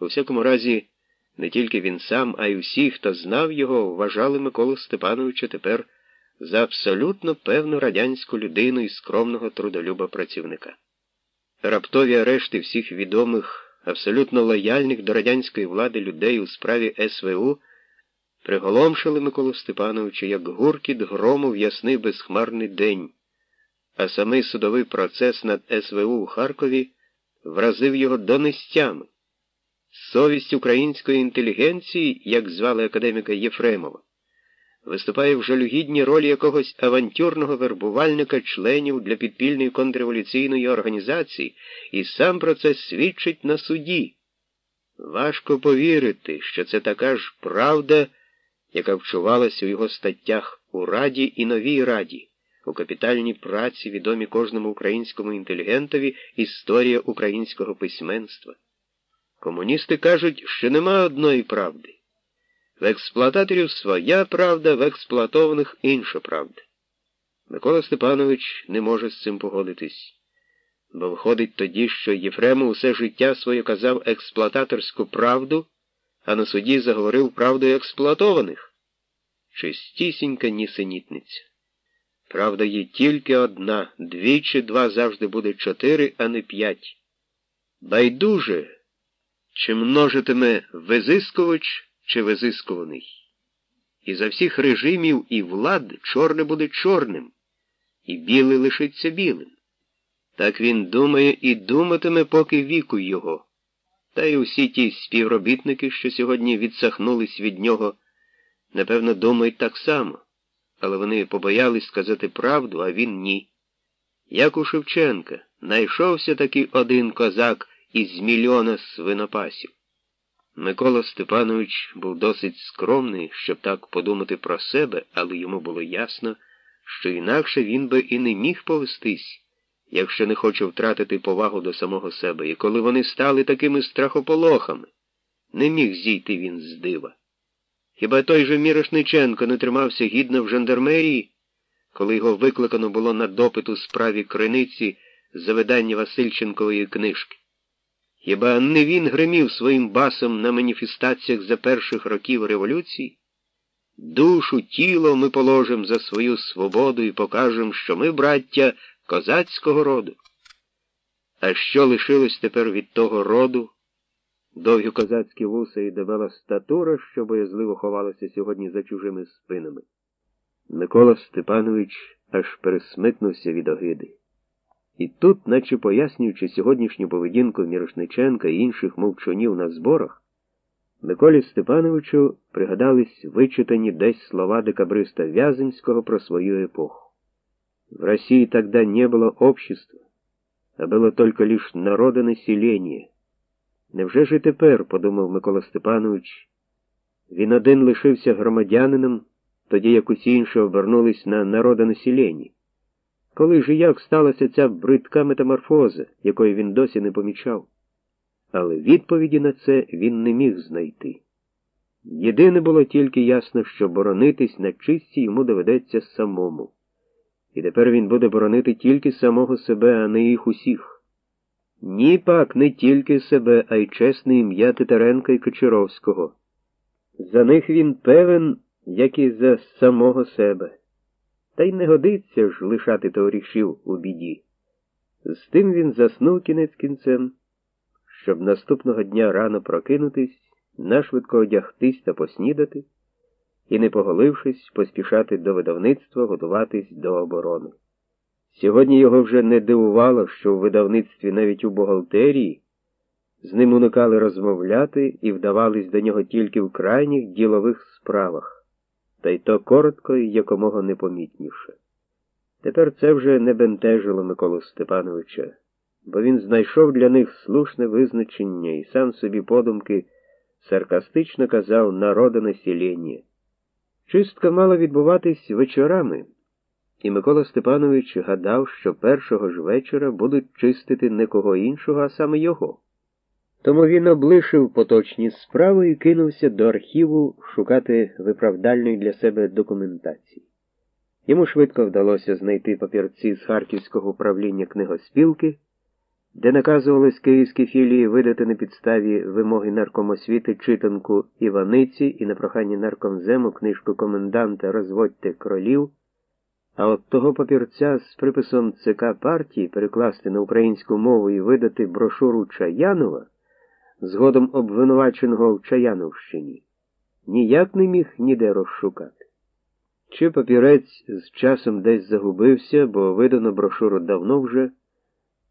У всякому разі, не тільки він сам, а й усі, хто знав його, вважали Миколу Степановича тепер за абсолютно певну радянську людину і скромного трудолюба працівника. Раптові арешти всіх відомих, абсолютно лояльних до радянської влади людей у справі СВУ приголомшили Миколу Степановича як гуркіт грому в ясний безхмарний день, а самий судовий процес над СВУ у Харкові вразив його донестями. Совість української інтелігенції, як звали академіка Єфремова, виступає в жалюгідній ролі якогось авантюрного вербувальника членів для підпільної контрреволюційної організації, і сам про це свідчить на суді. Важко повірити, що це така ж правда, яка вчувалась у його статтях у Раді і Новій Раді, у капітальній праці, відомі кожному українському інтелігентові історія українського письменства. Комуністи кажуть, що нема одної правди. В експлуататорів своя правда, в експлуатованих інша правда. Микола Степанович не може з цим погодитись, бо виходить тоді, що Єфрему усе життя своє казав експлуататорську правду, а на суді заговорив правдою експлуатованих. Чистісінька нісенітниця. Правда є тільки одна, двічі два завжди буде чотири, а не п'ять. Байдуже, чи множитиме визискувач, чи визискуваний. І за всіх режимів і влад чорне буде чорним, і біле лишиться білим. Так він думає і думатиме, поки віку його. Та й усі ті співробітники, що сьогодні відсахнулись від нього, напевно, думають так само, але вони побоялись сказати правду, а він ні. Як у Шевченка, знайшовся таки один козак із мільйона свинопасів. Микола Степанович був досить скромний, щоб так подумати про себе, але йому було ясно, що інакше він би і не міг повестись, якщо не хоче втратити повагу до самого себе, і коли вони стали такими страхополохами, не міг зійти він з дива. Хіба той же Мірошниченко не тримався гідно в жандармерії, коли його викликано було на допит у справі криниці за видання Васильченкової книжки? Хіба не він гримів своїм басом на маніфестаціях за перших років революції? Душу, тіло ми положимо за свою свободу і покажемо, що ми, браття, козацького роду. А що лишилось тепер від того роду? Довгі козацькі вуса і дебела статура, що боязливо ховалася сьогодні за чужими спинами. Микола Степанович аж пересмикнувся від огиди. І тут, наче пояснюючи сьогоднішню поведінку Мірошниченка і інших мовчунів на зборах, Миколі Степановичу пригадались вичитані десь слова декабриста Вяземського про свою епоху. В России тогда не было общества, а было только лишь народонаселение. Невже ж і тепер, подумав Микола Степанович, він один лишився громадянином, тоді як усі інші обернулись на народонаселення? Коли ж і як сталася ця бридка метаморфоза, якої він досі не помічав? Але відповіді на це він не міг знайти. Єдине було тільки ясно, що боронитись на чисті йому доведеться самому. І тепер він буде боронити тільки самого себе, а не їх усіх. Ні пак не тільки себе, а й чесне ім'я Титаренка і Кочаровського. За них він певен, як і за самого себе. Та й не годиться ж лишати товаришів у біді. З тим він заснув кінець кінцем щоб наступного дня рано прокинутись, нашвидко одягтись та поснідати, і, не поголившись, поспішати до видавництва, готуватись до оборони. Сьогодні його вже не дивувало, що в видавництві навіть у бухгалтерії з ним уникали розмовляти і вдавались до нього тільки в крайніх ділових справах, та й то коротко і якомога непомітніше. Тепер це вже не бентежило Миколу Степановича, бо він знайшов для них слушне визначення і сам собі подумки саркастично казав народонаселення. Чистка мала відбуватись вечорами, і Микола Степанович гадав, що першого ж вечора будуть чистити не кого іншого, а саме його. Тому він облишив поточні справи і кинувся до архіву шукати виправдальної для себе документації. Йому швидко вдалося знайти папірці з Харківського управління книгоспілки, де наказувалось київській філії видати на підставі вимоги наркомосвіти читанку Іваниці і на прохання наркомзему книжку коменданта Розводьте кролів, а от того папірця з приписом ЦК партії перекласти на українську мову і видати брошуру Чаянова згодом обвинуваченого в Чаяновщині, ніяк не міг ніде розшукати. Чи папірець з часом десь загубився, бо видано брошуру давно вже,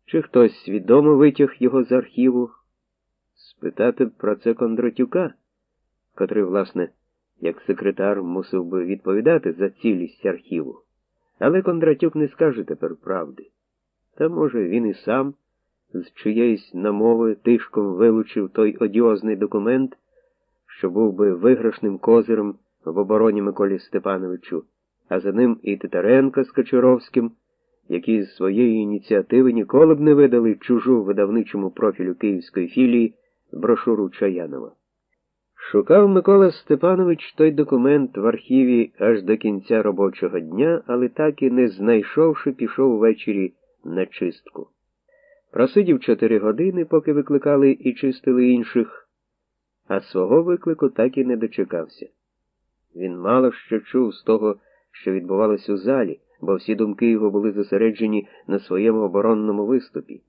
чи хтось свідомо витяг його з архіву, спитати про це Кондратюка, котрий, власне, як секретар мусив би відповідати за цілість архіву. Але Кондратюк не скаже тепер правди. Та, може, він і сам з чиєїсь намови тишком вилучив той одіозний документ, що був би виграшним козиром в обороні Миколі Степановичу, а за ним і Титаренко з Кочуровським, які з своєї ініціативи ніколи б не видали чужу видавничому профілю Київської філії брошуру Чаянова. Шукав Микола Степанович той документ в архіві аж до кінця робочого дня, але так і не знайшовши, пішов ввечері на чистку. Просидів чотири години, поки викликали і чистили інших, а свого виклику так і не дочекався. Він мало що чув з того, що відбувалось у залі, бо всі думки його були зосереджені на своєму оборонному виступі,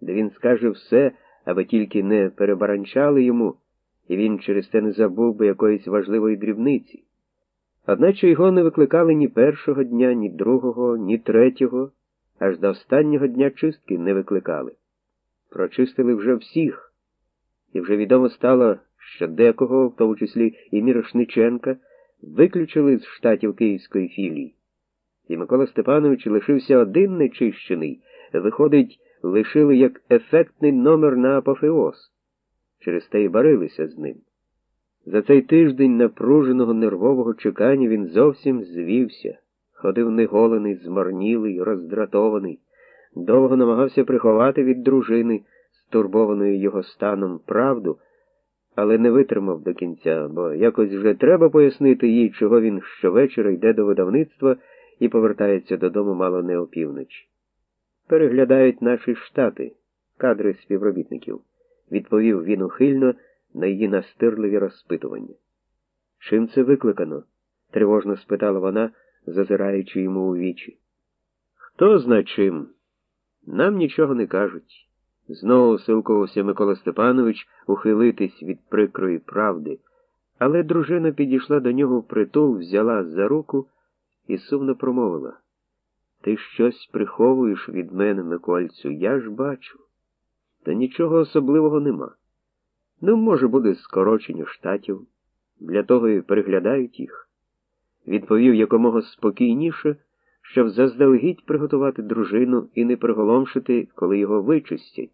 де він скаже все, аби тільки не перебаранчали йому, і він через те не забув би якоїсь важливої дрібниці. Одначе його не викликали ні першого дня, ні другого, ні третього аж до останнього дня чистки не викликали. Прочистили вже всіх, і вже відомо стало, що декого, в тому числі і Мірошниченка, виключили з штатів Київської філії. І Микола Степанович лишився один нечищений, виходить, лишили як ефектний номер на апофеоз. Через те й барилися з ним. За цей тиждень напруженого нервового чекання він зовсім звівся ходив неголений, змарнілий, роздратований, довго намагався приховати від дружини, стурбованої його станом, правду, але не витримав до кінця, бо якось вже треба пояснити їй, чого він щовечора йде до видавництва і повертається додому мало не опівночі. Переглядають наші штати, кадри співробітників, відповів він ухильно на її настирливі розпитування. Чим це викликано? тривожно спитала вона зазираючи йому у вічі. Хто зна чим? Нам нічого не кажуть. Знову силкувався Микола Степанович ухилитись від прикрої правди, але дружина підійшла до нього в притул, взяла за руку і сумно промовила. Ти щось приховуєш від мене, Микольцю, я ж бачу. Та нічого особливого нема. Ну, може, буде скорочення штатів, для того і переглядають їх відповів якомога спокійніше, щоб заздалегідь приготувати дружину і не приголомшити, коли його вичистять,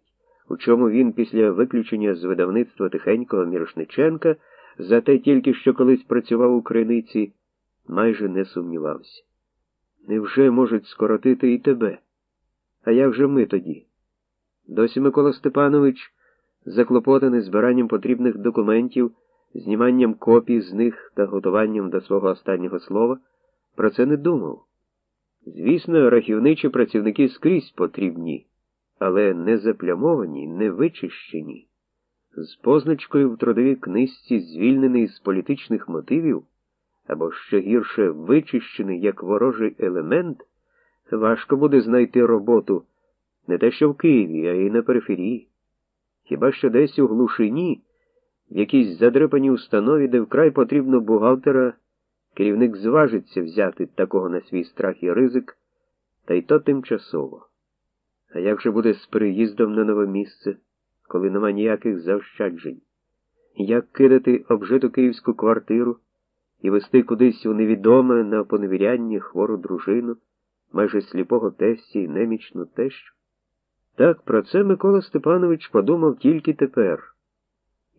у чому він після виключення з видавництва тихенького Мірошниченка, за те тільки що колись працював у криниці, майже не сумнівався. Невже можуть скоротити і тебе? А як же ми тоді? Досі Микола Степанович, заклопотаний збиранням потрібних документів, зніманням копій з них та готуванням до свого останнього слова, про це не думав. Звісно, рахівничі працівники скрізь потрібні, але не заплямовані, не вичищені. З позначкою в трудовій книжці, звільнений з політичних мотивів, або що гірше вичищений як ворожий елемент, важко буде знайти роботу не те що в Києві, а й на периферії. Хіба що десь у глушині, в якійсь задрипаній установі, де вкрай потрібно бухгалтера, керівник зважиться взяти такого на свій страх і ризик, та й то тимчасово. А як же буде з переїздом на нове місце, коли нема ніяких заощаджень? Як кидати обжиту київську квартиру і вести кудись у невідоме на поневірянні хвору дружину, майже сліпого тесті, і немічну тещу? Так про це Микола Степанович подумав тільки тепер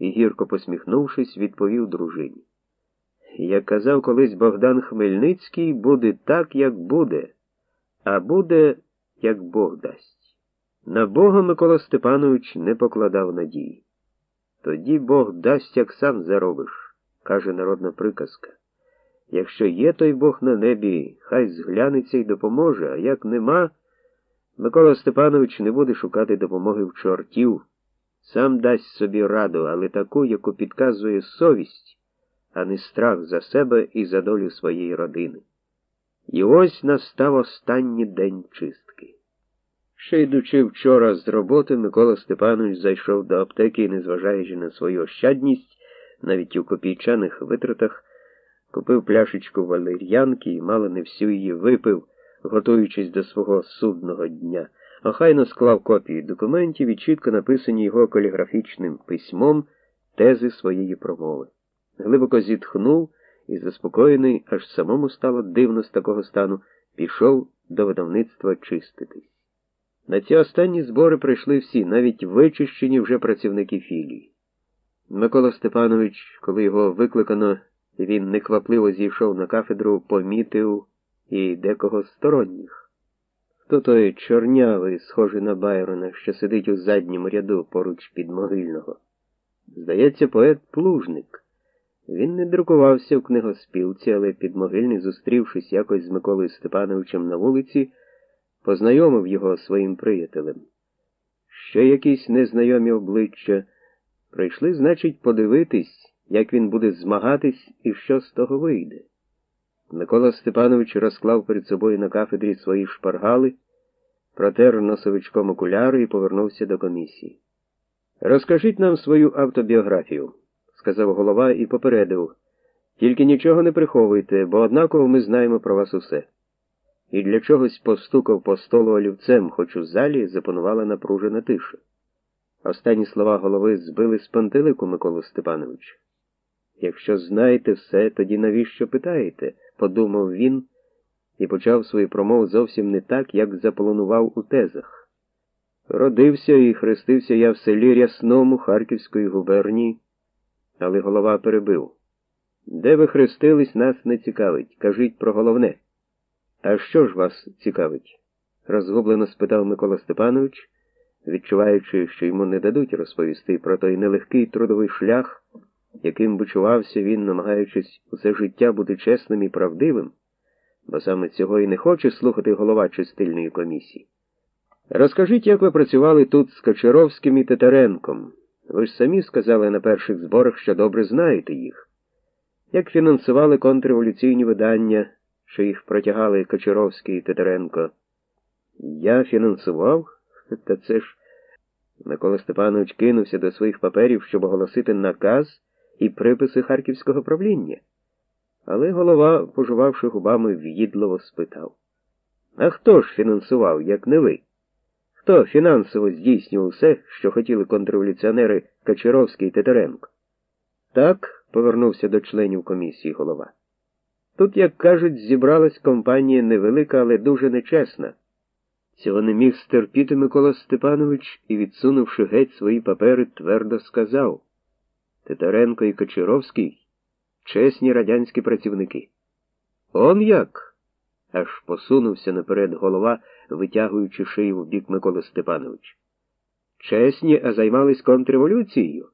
і, гірко посміхнувшись, відповів дружині. Як казав колись Богдан Хмельницький, буде так, як буде, а буде, як Бог дасть. На Бога Микола Степанович не покладав надії. Тоді Бог дасть, як сам заробиш, каже народна приказка. Якщо є той Бог на небі, хай зглянеться і допоможе, а як нема, Микола Степанович не буде шукати допомоги в чортів, сам дасть собі раду, але таку, яку підказує совість, а не страх за себе і за долю своєї родини. І ось настав останній день чистки. Ще йдучи вчора з роботи, Микола Степанович зайшов до аптеки і, незважаючи на свою ощадність, навіть у копійчаних витратах, купив пляшечку валер'янки і мало не всю її випив, готуючись до свого судного дня. Охайно склав копії документів і чітко написані його каліграфічним письмом тези своєї промови. Глибоко зітхнув і, заспокоєний, аж самому стало дивно з такого стану, пішов до видавництва чиститись. На ці останні збори прийшли всі, навіть вичищені вже працівники філії. Микола Степанович, коли його викликано, він неквапливо зійшов на кафедру, помітив і декого сторонніх. Хто той чорнявий, схожий на Байрона, що сидить у задньому ряду поруч підмогильного? Здається, поет плужник. Він не друкувався в книгоспілці, але підмогильний, зустрівшись якось з Миколою Степановичем на вулиці, познайомив його своїм приятелем. Ще якісь незнайомі обличчя прийшли, значить, подивитись, як він буде змагатись і що з того вийде. Микола Степанович розклав перед собою на кафедрі свої шпаргали, протер носовичком окуляри і повернувся до комісії. Розкажіть нам свою автобіографію, сказав голова і попередив. Тільки нічого не приховуйте, бо однаково ми знаємо про вас усе. І для чогось постукав по столу олівцем, хоч у залі запанувала напружена тиша. Останні слова голови збили з пантелику Миколу Степановича. Якщо знаєте все, тоді навіщо питаєте? подумав він і почав свою промову зовсім не так, як запланував у тезах. Родився і хрестився я в селі Рясному Харківської губернії, але голова перебив. Де ви хрестились, нас не цікавить. Кажіть про головне. А що ж вас цікавить? розгублено спитав Микола Степанович, відчуваючи, що йому не дадуть розповісти про той нелегкий трудовий шлях яким бичувався він, намагаючись усе життя бути чесним і правдивим, бо саме цього і не хоче слухати голова чистильної комісії. Розкажіть, як ви працювали тут з Кочаровським і Титаренком. Ви ж самі сказали на перших зборах, що добре знаєте їх. Як фінансували контрреволюційні видання, що їх протягали Кочаровський і Титаренко? Я фінансував? Та це ж. Микола Степанович кинувся до своїх паперів, щоб оголосити наказ і приписи харківського правління. Але голова, пожувавши губами, в'їдливо спитав А хто ж фінансував, як не ви? Хто фінансово здійснював все, що хотіли контрреволюціонери Качаровський і Титаренко? Так, повернувся до членів комісії голова. Тут, як кажуть, зібралась компанія невелика, але дуже нечесна. Цього не міг стерпіти Микола Степанович і, відсунувши геть свої папери, твердо сказав Титаренко і Кочаровський чесні радянські працівники. Он як? аж посунувся наперед голова, витягуючи шию в бік Миколи Степанович. Чесні, а займались контрреволюцією.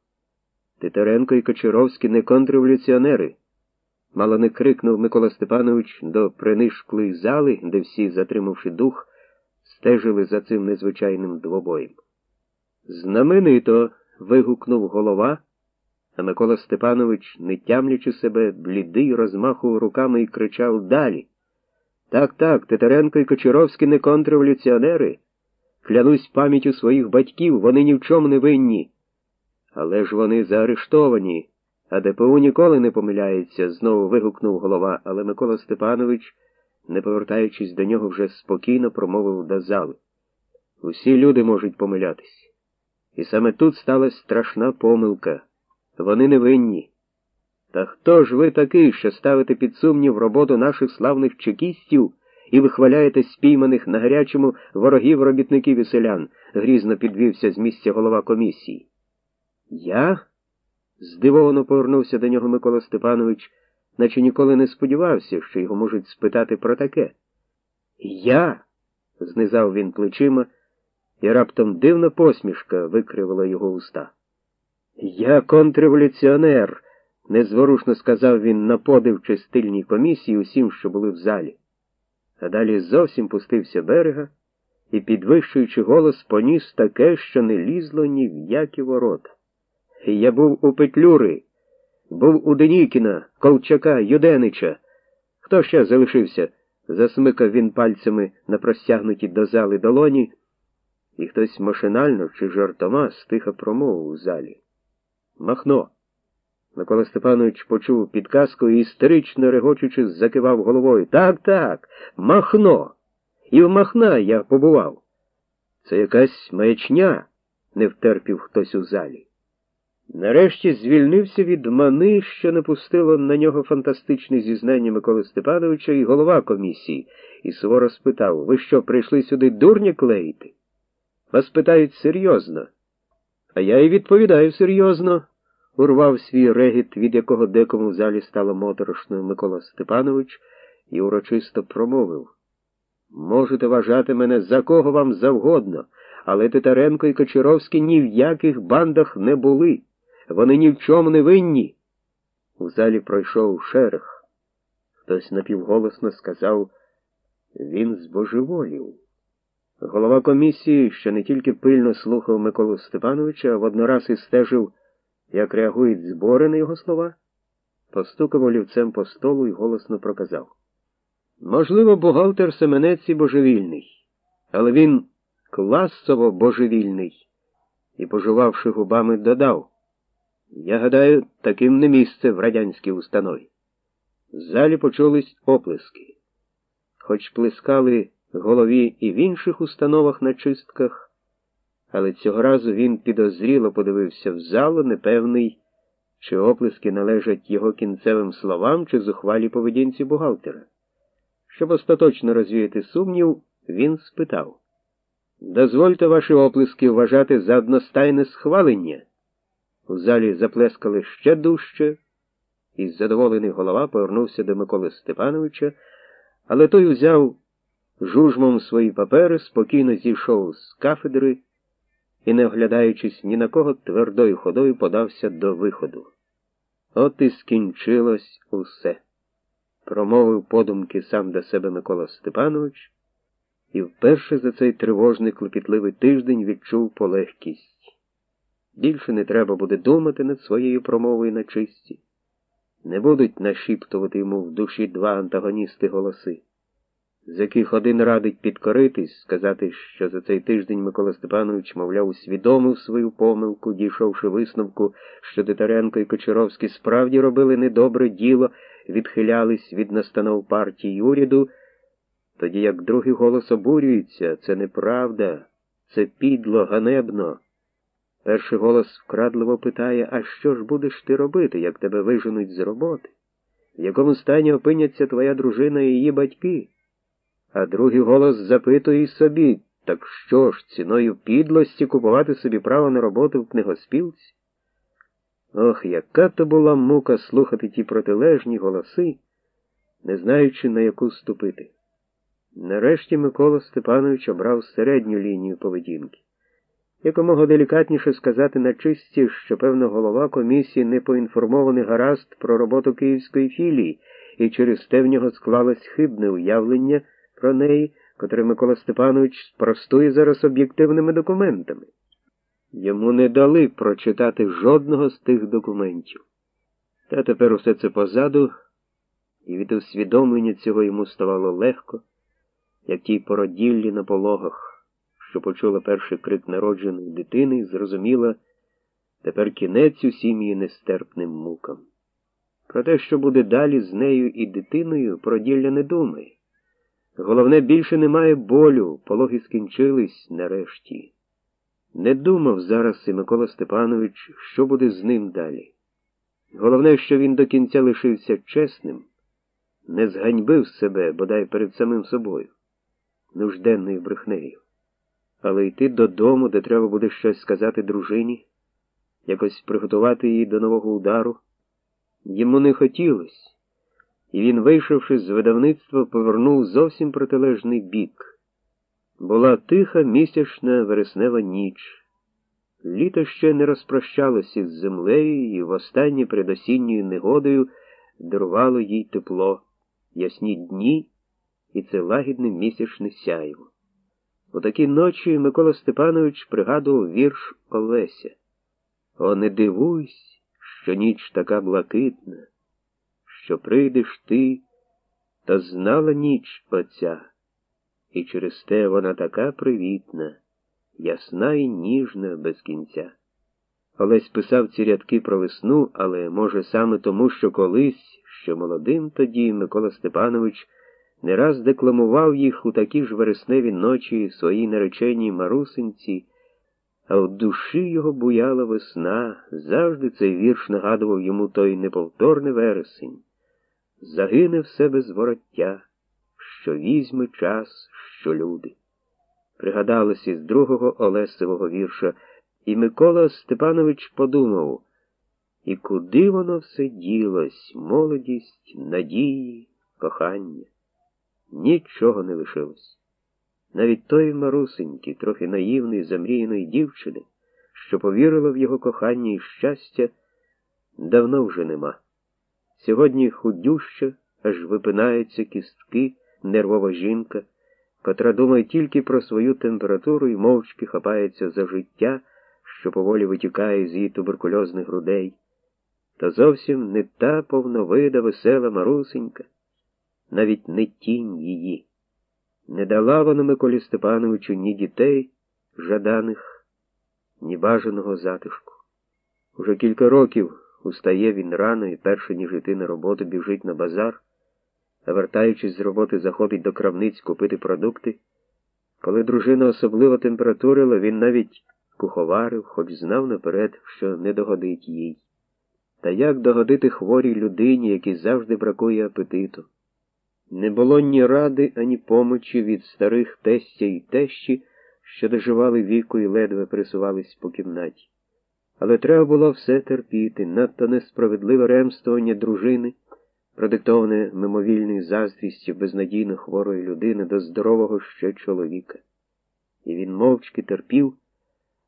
Титаренко і Кочаровський не контрреволюціонери. Мало не крикнув Микола Степанович до принишклої зали, де всі, затримавши дух, стежили за цим незвичайним двобоєм. Знаменито. вигукнув голова. А Микола Степанович, не тямлячи себе, блідий, розмахував руками і кричав далі. Так, так, Титаренко і Кочаровський не контрреволюціонери. Клянусь пам'яттю своїх батьків, вони ні в чому не винні. Але ж вони заарештовані, а ДПУ ніколи не помиляється, знову вигукнув голова, але Микола Степанович, не повертаючись до нього, вже спокійно промовив до зали. Усі люди можуть помилятись. І саме тут сталася страшна помилка. Вони не винні. Та хто ж ви такий, що ставите під сумнів роботу наших славних чекістів і вихваляєте спійманих на гарячому ворогів робітників і селян? грізно підвівся з місця голова комісії. Я? здивовано повернувся до нього Микола Степанович, наче ніколи не сподівався, що його можуть спитати про таке. Я? знизав він плечима, і раптом дивна посмішка викривила його уста. Я контрреволюціонер, незворушно сказав він на подивчи стильній комісії усім, що були в залі. А далі зовсім пустився берега і, підвищуючи голос, поніс таке, що не лізло ні в які ворота. Я був у Петлюри, був у Денікіна, Колчака, Юденича. Хто ще залишився? засмикав він пальцями на простягнуті до зали долоні, і хтось машинально чи жартома стиха промовив у залі. Махно. Микола Степанович почув підказку і істерично регочучи, закивав головою. Так, так, Махно. І в Махна я побував. Це якась маячня, не втерпів хтось у залі. Нарешті звільнився від мани, що не пустило на нього фантастичне зізнання Миколи Степановича і голова комісії, і суворо спитав Ви що, прийшли сюди дурня клеїти? Вас питають серйозно. А я й відповідаю серйозно, урвав свій регіт, від якого декому в залі стало моторошною Микола Степанович, і урочисто промовив Можете вважати мене за кого вам завгодно, але Титаренко і Кочаровський ні в яких бандах не були. Вони ні в чому не винні. У залі пройшов шерех. Хтось напівголосно сказав він збожеволів. Голова комісії, що не тільки пильно слухав Миколу Степановича, а воднораз і стежив, як реагують збори на його слова, постукав олівцем по столу і голосно проказав. Можливо, бухгалтер Семенець і божевільний, але він класово божевільний і, пожувавши губами, додав. Я гадаю, таким не місце в радянській установі. В залі почулись оплески. Хоч плескали голові і в інших установах на чистках, але цього разу він підозріло подивився в залу, непевний, чи оплески належать його кінцевим словам чи зухвалі поведінці бухгалтера. Щоб остаточно розвіяти сумнів, він спитав Дозвольте ваші оплески вважати за одностайне схвалення. У залі заплескали ще дужче, і задоволений голова повернувся до Миколи Степановича, але той узяв жужмом свої папери, спокійно зійшов з кафедри і, не оглядаючись ні на кого, твердою ходою подався до виходу. От і скінчилось усе, промовив подумки сам до себе Микола Степанович, і вперше за цей тривожний клопітливий тиждень відчув полегкість. Більше не треба буде думати над своєю промовою на чисті. Не будуть нашіптувати йому в душі два антагоністи голоси, з яких один радить підкоритись, сказати, що за цей тиждень Микола Степанович, мовляв, усвідомив свою помилку, дійшовши висновку, що Титаренко і Кочаровський справді робили недобре діло, відхилялись від настанов партії уряду, тоді як другий голос обурюється, це неправда, це підло, ганебно. Перший голос вкрадливо питає, а що ж будеш ти робити, як тебе виженуть з роботи? В якому стані опиняться твоя дружина і її батьки? А другий голос запитує собі, так що ж, ціною підлості купувати собі право на роботу в книгоспілці? Ох, яка то була мука слухати ті протилежні голоси, не знаючи, на яку ступити. Нарешті Микола Степанович обрав середню лінію поведінки якомога делікатніше сказати на чисті, що певно голова комісії не поінформований гаразд про роботу київської філії, і через те в нього склалось хибне уявлення про неї, котре Микола Степанович спростує зараз об'єктивними документами. Йому не дали прочитати жодного з тих документів. Та тепер усе це позаду, і від усвідомлення цього йому ставало легко, як тій породіллі на пологах що почула перший крик народженої дитини, зрозуміла, Тепер кінець усім її нестерпним мукам. Про те, що буде далі з нею і дитиною, Породілля не думає. Головне, більше немає болю, пологи скінчились нарешті. Не думав зараз і Микола Степанович, що буде з ним далі. Головне, що він до кінця лишився чесним, не зганьбив себе, бодай перед самим собою, нужденною брехнею. Але йти додому, де треба буде щось сказати дружині, якось приготувати її до нового удару, йому не хотілося, і він, вийшовши з видавництва, повернув зовсім протилежний бік. Була тиха місячна вереснева ніч. Літо ще не розпрощалося з землею і востаннє перед осінньою негодою дарувало їй тепло, ясні дні і це лагідне місячне сяйво. У такі ночі Микола Степанович пригадував вірш Олеся. О, не дивуйсь, що ніч така блакитна, що прийдеш ти, та знала ніч оця, і через те вона така привітна ясна і ніжна без кінця. Олесь писав ці рядки про весну, але, може, саме тому, що колись, що молодим тоді Микола Степанович не раз декламував їх у такі ж вересневі ночі своїй нареченій марусинці, а в душі його буяла весна, завжди цей вірш нагадував йому той неповторний вересень. Загине все без вороття, що візьме час, що люди пригадалось із другого Олесевого вірша, і Микола Степанович подумав, і куди воно все ділось, молодість, надії, кохання? Нічого не лишилось. Навіть той марусеньки, трохи наївної, замріяної дівчини, що повірила в його кохання і щастя, давно вже нема. Сьогодні худюща, аж випинаються кістки, нервова жінка котра думає тільки про свою температуру і мовчки хапається за життя, що поволі витікає з її туберкульозних грудей, та зовсім не та повновида весела марусенька, навіть не тінь її. Не дала вона Миколі Степановичу ні дітей жаданих, ні бажаного затишку. Уже кілька років устає він рано і перше, ніж йти на роботу, біжить на базар а вертаючись з роботи, заходить до крамниць купити продукти. Коли дружина особливо температурила, він навіть куховарив, хоч знав наперед, що не догодить їй. Та як догодити хворій людині, якій завжди бракує апетиту? Не було ні ради, ані помочі від старих тестя і тещі, що доживали віку і ледве присувались по кімнаті. Але треба було все терпіти, надто несправедливе ремствування дружини продиктоване мимовільною заздрістю безнадійно хворої людини до здорового ще чоловіка. І він мовчки терпів,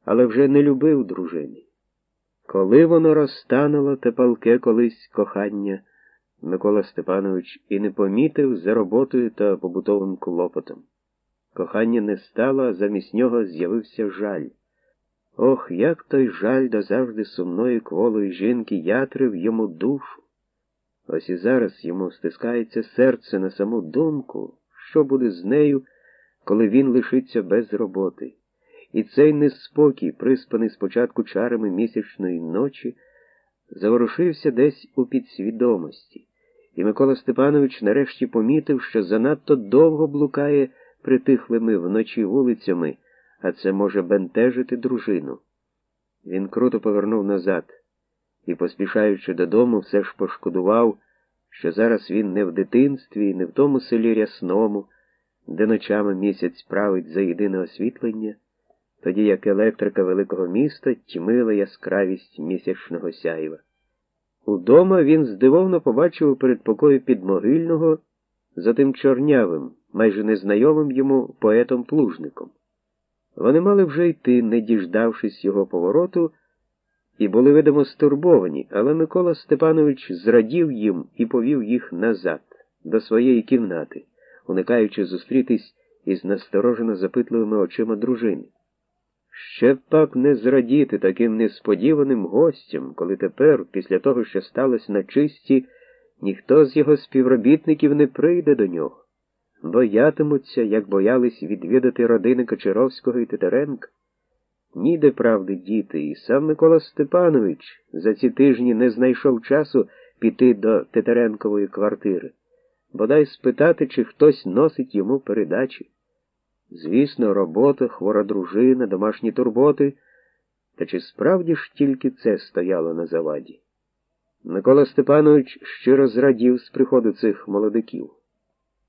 але вже не любив дружини. Коли воно розтануло те палке колись кохання, Микола Степанович і не помітив за роботою та побутовим клопотом. Кохання не стало, а замість нього з'явився жаль. Ох, як той жаль до завжди сумної кволої жінки ятрив йому душу. Ось і зараз йому стискається серце на саму думку, що буде з нею, коли він лишиться без роботи. І цей неспокій, приспаний спочатку чарами місячної ночі, заворушився десь у підсвідомості, і Микола Степанович нарешті помітив, що занадто довго блукає притихлими вночі вулицями, а це може бентежити дружину. Він круто повернув назад і, поспішаючи додому, все ж пошкодував, що зараз він не в дитинстві і не в тому селі рясному, де ночами місяць править за єдине освітлення, тоді як електрика великого міста тьмила яскравість місячного сяйва. Удома він здивовно побачив у передпокої підмогильного за тим чорнявим, майже незнайомим йому поетом-плужником. Вони мали вже йти, не діждавшись його повороту і були видимо стурбовані, але Микола Степанович зрадів їм і повів їх назад, до своєї кімнати, уникаючи зустрітись із насторожено запитливими очима дружини. Ще пак не зрадіти таким несподіваним гостям, коли тепер, після того, що сталося на чисті, ніхто з його співробітників не прийде до нього, боятимуться, як боялись відвідати родини Кочаровського і Титаренка. Ніде правди діти, і сам Микола Степанович за ці тижні не знайшов часу піти до Тетеренкової квартири, бодай спитати, чи хтось носить йому передачі. Звісно, робота, хвора дружина, домашні турботи, та чи справді ж тільки це стояло на заваді? Микола Степанович щиро зрадів з приходу цих молодиків.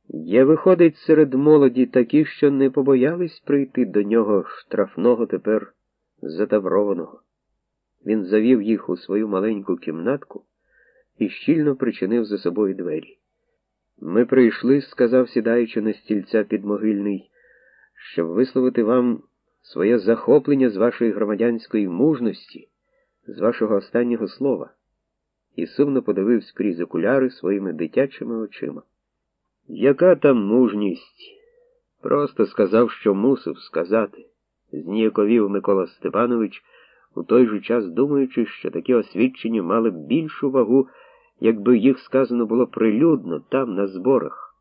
Є, виходить, серед молоді такі, що не побоялись прийти до нього штрафного тепер затаврованого. Він завів їх у свою маленьку кімнатку і щільно причинив за собою двері. Ми прийшли, сказав, сідаючи на стільця підмогильний, щоб висловити вам своє захоплення з вашої громадянської мужності, з вашого останнього слова, і сумно подивився крізь окуляри своїми дитячими очима. Яка там мужність? Просто сказав, що мусив сказати, зніяковів Микола Степанович, у той же час думаючи, що такі освідчення мали б більшу вагу, якби їх сказано було прилюдно там, на зборах.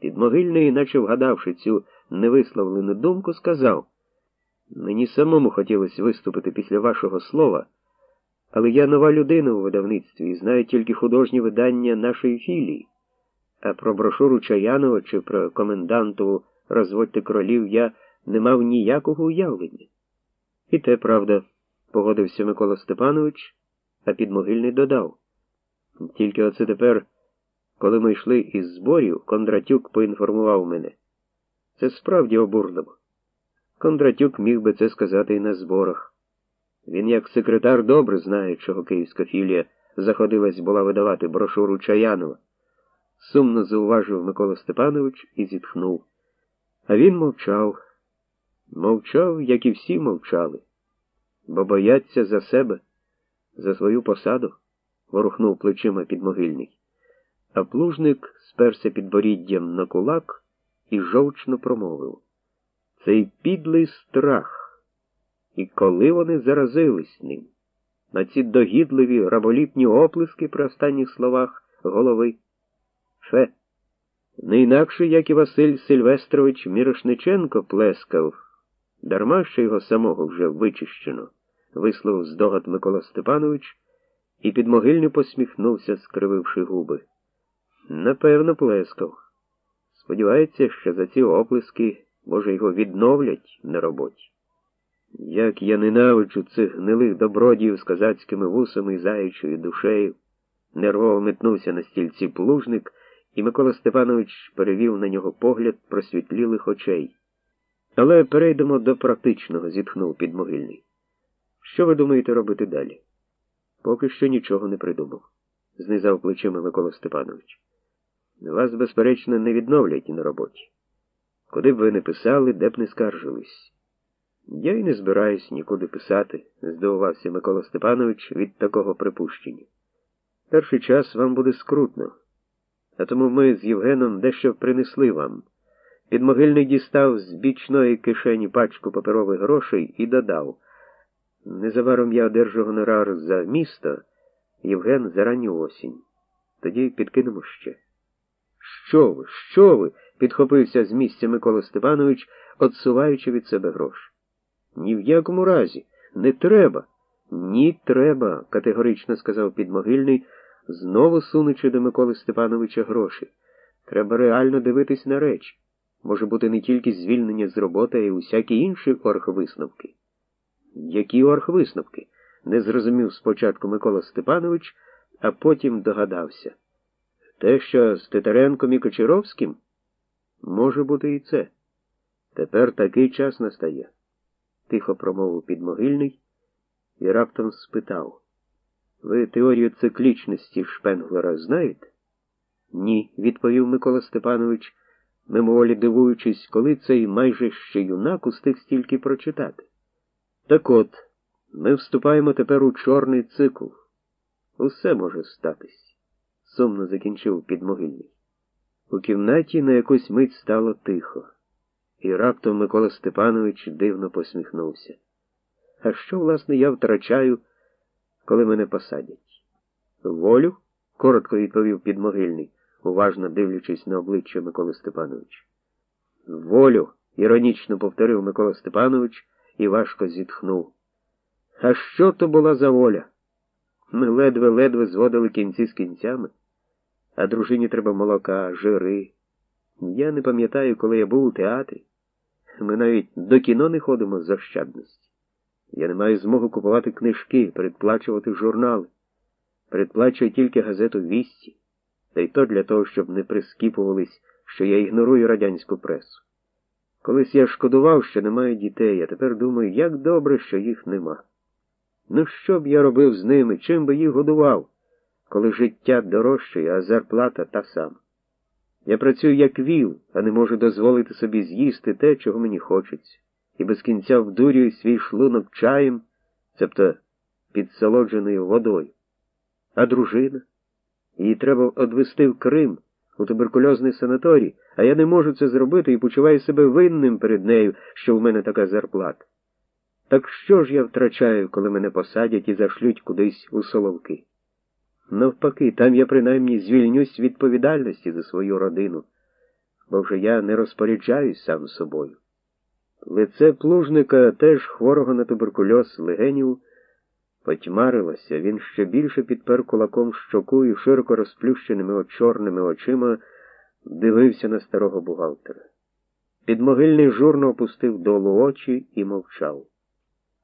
Підмогильний, наче вгадавши цю невисловлену думку, сказав Мені самому хотілося виступити після вашого слова, але я нова людина у видавництві і знаю тільки художні видання нашої філії. А про брошуру Чаянова чи про комендантову розводьте кролів я не мав ніякого уявлення. І те правда, погодився Микола Степанович, а підмогильний додав. Тільки оце тепер, коли ми йшли із зборів, Кондратюк поінформував мене. Це справді обурливо. Кондратюк міг би це сказати і на зборах. Він, як секретар, добре знає, чого київська філія заходилась була видавати брошуру Чаянова сумно зауважив Микола Степанович і зітхнув. А він мовчав, мовчав, як і всі мовчали, бо бояться за себе, за свою посаду, ворухнув плечима підмогильний. А плужник сперся під боріддям на кулак і жовчно промовив Цей підлий страх. І коли вони заразились ним, на ці догідливі раболіпні оплески при останніх словах голови. Фе. Не інакше, як і Василь Сильвестрович Мірошниченко плескав, дарма що його самого вже вичищено, висловив здогад Микола Степанович і підмогильно посміхнувся, скрививши губи. Напевно, плескав. Сподівається, що за ці оплески, може, його відновлять на роботі. Як я ненавиджу цих гнилих добродіїв з козацькими вусами і заячою душею, нервово метнувся на стільці плужник і Микола Степанович перевів на нього погляд просвітлілих очей. Але перейдемо до практичного, зітхнув підмогильний. Що ви думаєте робити далі? Поки що нічого не придумав, знизав плечима Микола Степанович. Вас, безперечно, не відновлять і на роботі. Куди б ви не писали, де б не скаржились. Я й не збираюсь нікуди писати, здивувався Микола Степанович від такого припущення. Перший час вам буде скрутно. А тому ми з Євгеном дещо принесли вам. Підмогильний дістав з бічної кишені пачку паперових грошей і додав. Незабаром я одержу гонорар за місто, Євген за ранню осінь. Тоді підкинемо ще. Що ви, що ви? підхопився з місця Микола Степанович, отсуваючи від себе гроші. Ні в якому разі, не треба. Ні, треба, категорично сказав підмогильний знову сунучи до Миколи Степановича гроші. Треба реально дивитись на речі. Може бути не тільки звільнення з роботи, а й усякі інші оргвисновки. Які оргвисновки? не зрозумів спочатку Микола Степанович, а потім догадався. Те, що з Титаренком і Кочаровським? Може бути і це. Тепер такий час настає, тихо промовив підмогильний і раптом спитав. Ви теорію циклічності Шпенглера знаєте? Ні, відповів Микола Степанович, мимоволі дивуючись, коли цей майже ще юнак устиг стільки прочитати. Так от, ми вступаємо тепер у чорний цикл. Усе може статись, сумно закінчив підмогильний. У кімнаті на якусь мить стало тихо, і раптом Микола Степанович дивно посміхнувся. А що, власне, я втрачаю? Коли мене посадять. Волю? коротко відповів підмогильний, уважно дивлячись на обличчя Миколи Степановича. Волю, іронічно повторив Микола Степанович і важко зітхнув. А що то була за воля? Ми ледве-ледве зводили кінці з кінцями, а дружині треба молока, жири. Я не пам'ятаю, коли я був у театрі. Ми навіть до кіно не ходимо з ощадності. Я не маю змоги купувати книжки, передплачувати журнали. Передплачую тільки газету «Вісті», та й то для того, щоб не прискіпувались, що я ігнорую радянську пресу. Колись я шкодував, що немає дітей, а тепер думаю, як добре, що їх нема. Ну, що б я робив з ними, чим би їх годував, коли життя дорожчає, а зарплата та сама. Я працюю як віл, а не можу дозволити собі з'їсти те, чого мені хочеться, і без кінця вдурюю свій шлунок чаєм, цебто підсолодженою водою. А дружина? Її треба одвести в Крим, у туберкульозний санаторій, а я не можу це зробити і почуваю себе винним перед нею, що в мене така зарплата. Так що ж я втрачаю, коли мене посадять і зашлють кудись у соловки? Навпаки, там я принаймні звільнюсь відповідальності за свою родину, бо вже я не розпоряджаюсь сам собою. Лице плужника, теж хворого на туберкульоз легенів, потьмарилося, він ще більше підпер кулаком щоку і широко розплющеними чорними очима дивився на старого бухгалтера. Підмогильний журно опустив долу очі і мовчав.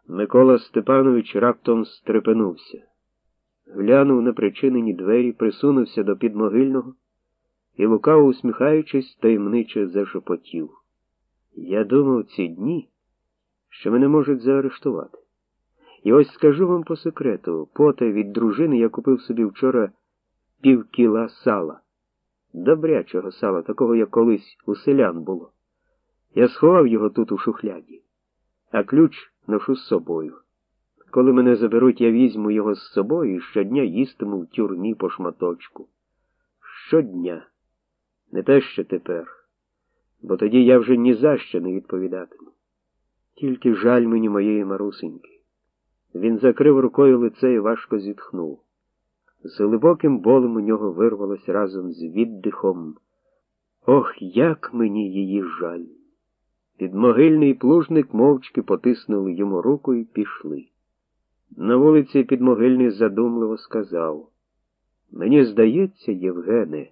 Микола Степанович раптом стрепенувся глянув на причинені двері, присунувся до підмогильного і, лукаво усміхаючись, таємниче зашепотів. Я думав ці дні, що мене можуть заарештувати. І ось скажу вам по секрету, потай від дружини я купив собі вчора пів кіла сала. Добрячого сала, такого, як колись у селян було. Я сховав його тут у шухляді, а ключ ношу з собою. Коли мене заберуть, я візьму його з собою і щодня їстиму в тюрмі по шматочку. Щодня. Не те що тепер, бо тоді я вже ні за що не відповідатиму. Тільки жаль мені моєї марусеньки. Він закрив рукою лице і важко зітхнув. З глибоким болем у нього вирвалось разом з віддихом. Ох, як мені її жаль! Підмогильний плужник мовчки потиснули йому руку і пішли. На вулиці Підмогильний задумливо сказав Мені здається, Євгене,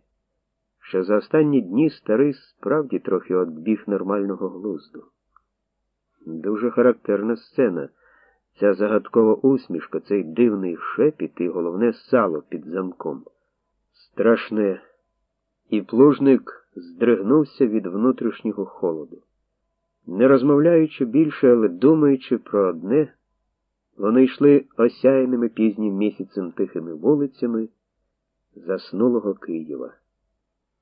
що за останні дні старий справді трохи відбіг нормального глузду. Дуже характерна сцена, ця загадкова усмішка, цей дивний шепіт і головне сало під замком. Страшне, і плужник здригнувся від внутрішнього холоду. Не розмовляючи більше, але думаючи про одне. Вони йшли осяяними пізнім місяцем тихими вулицями заснулого Києва.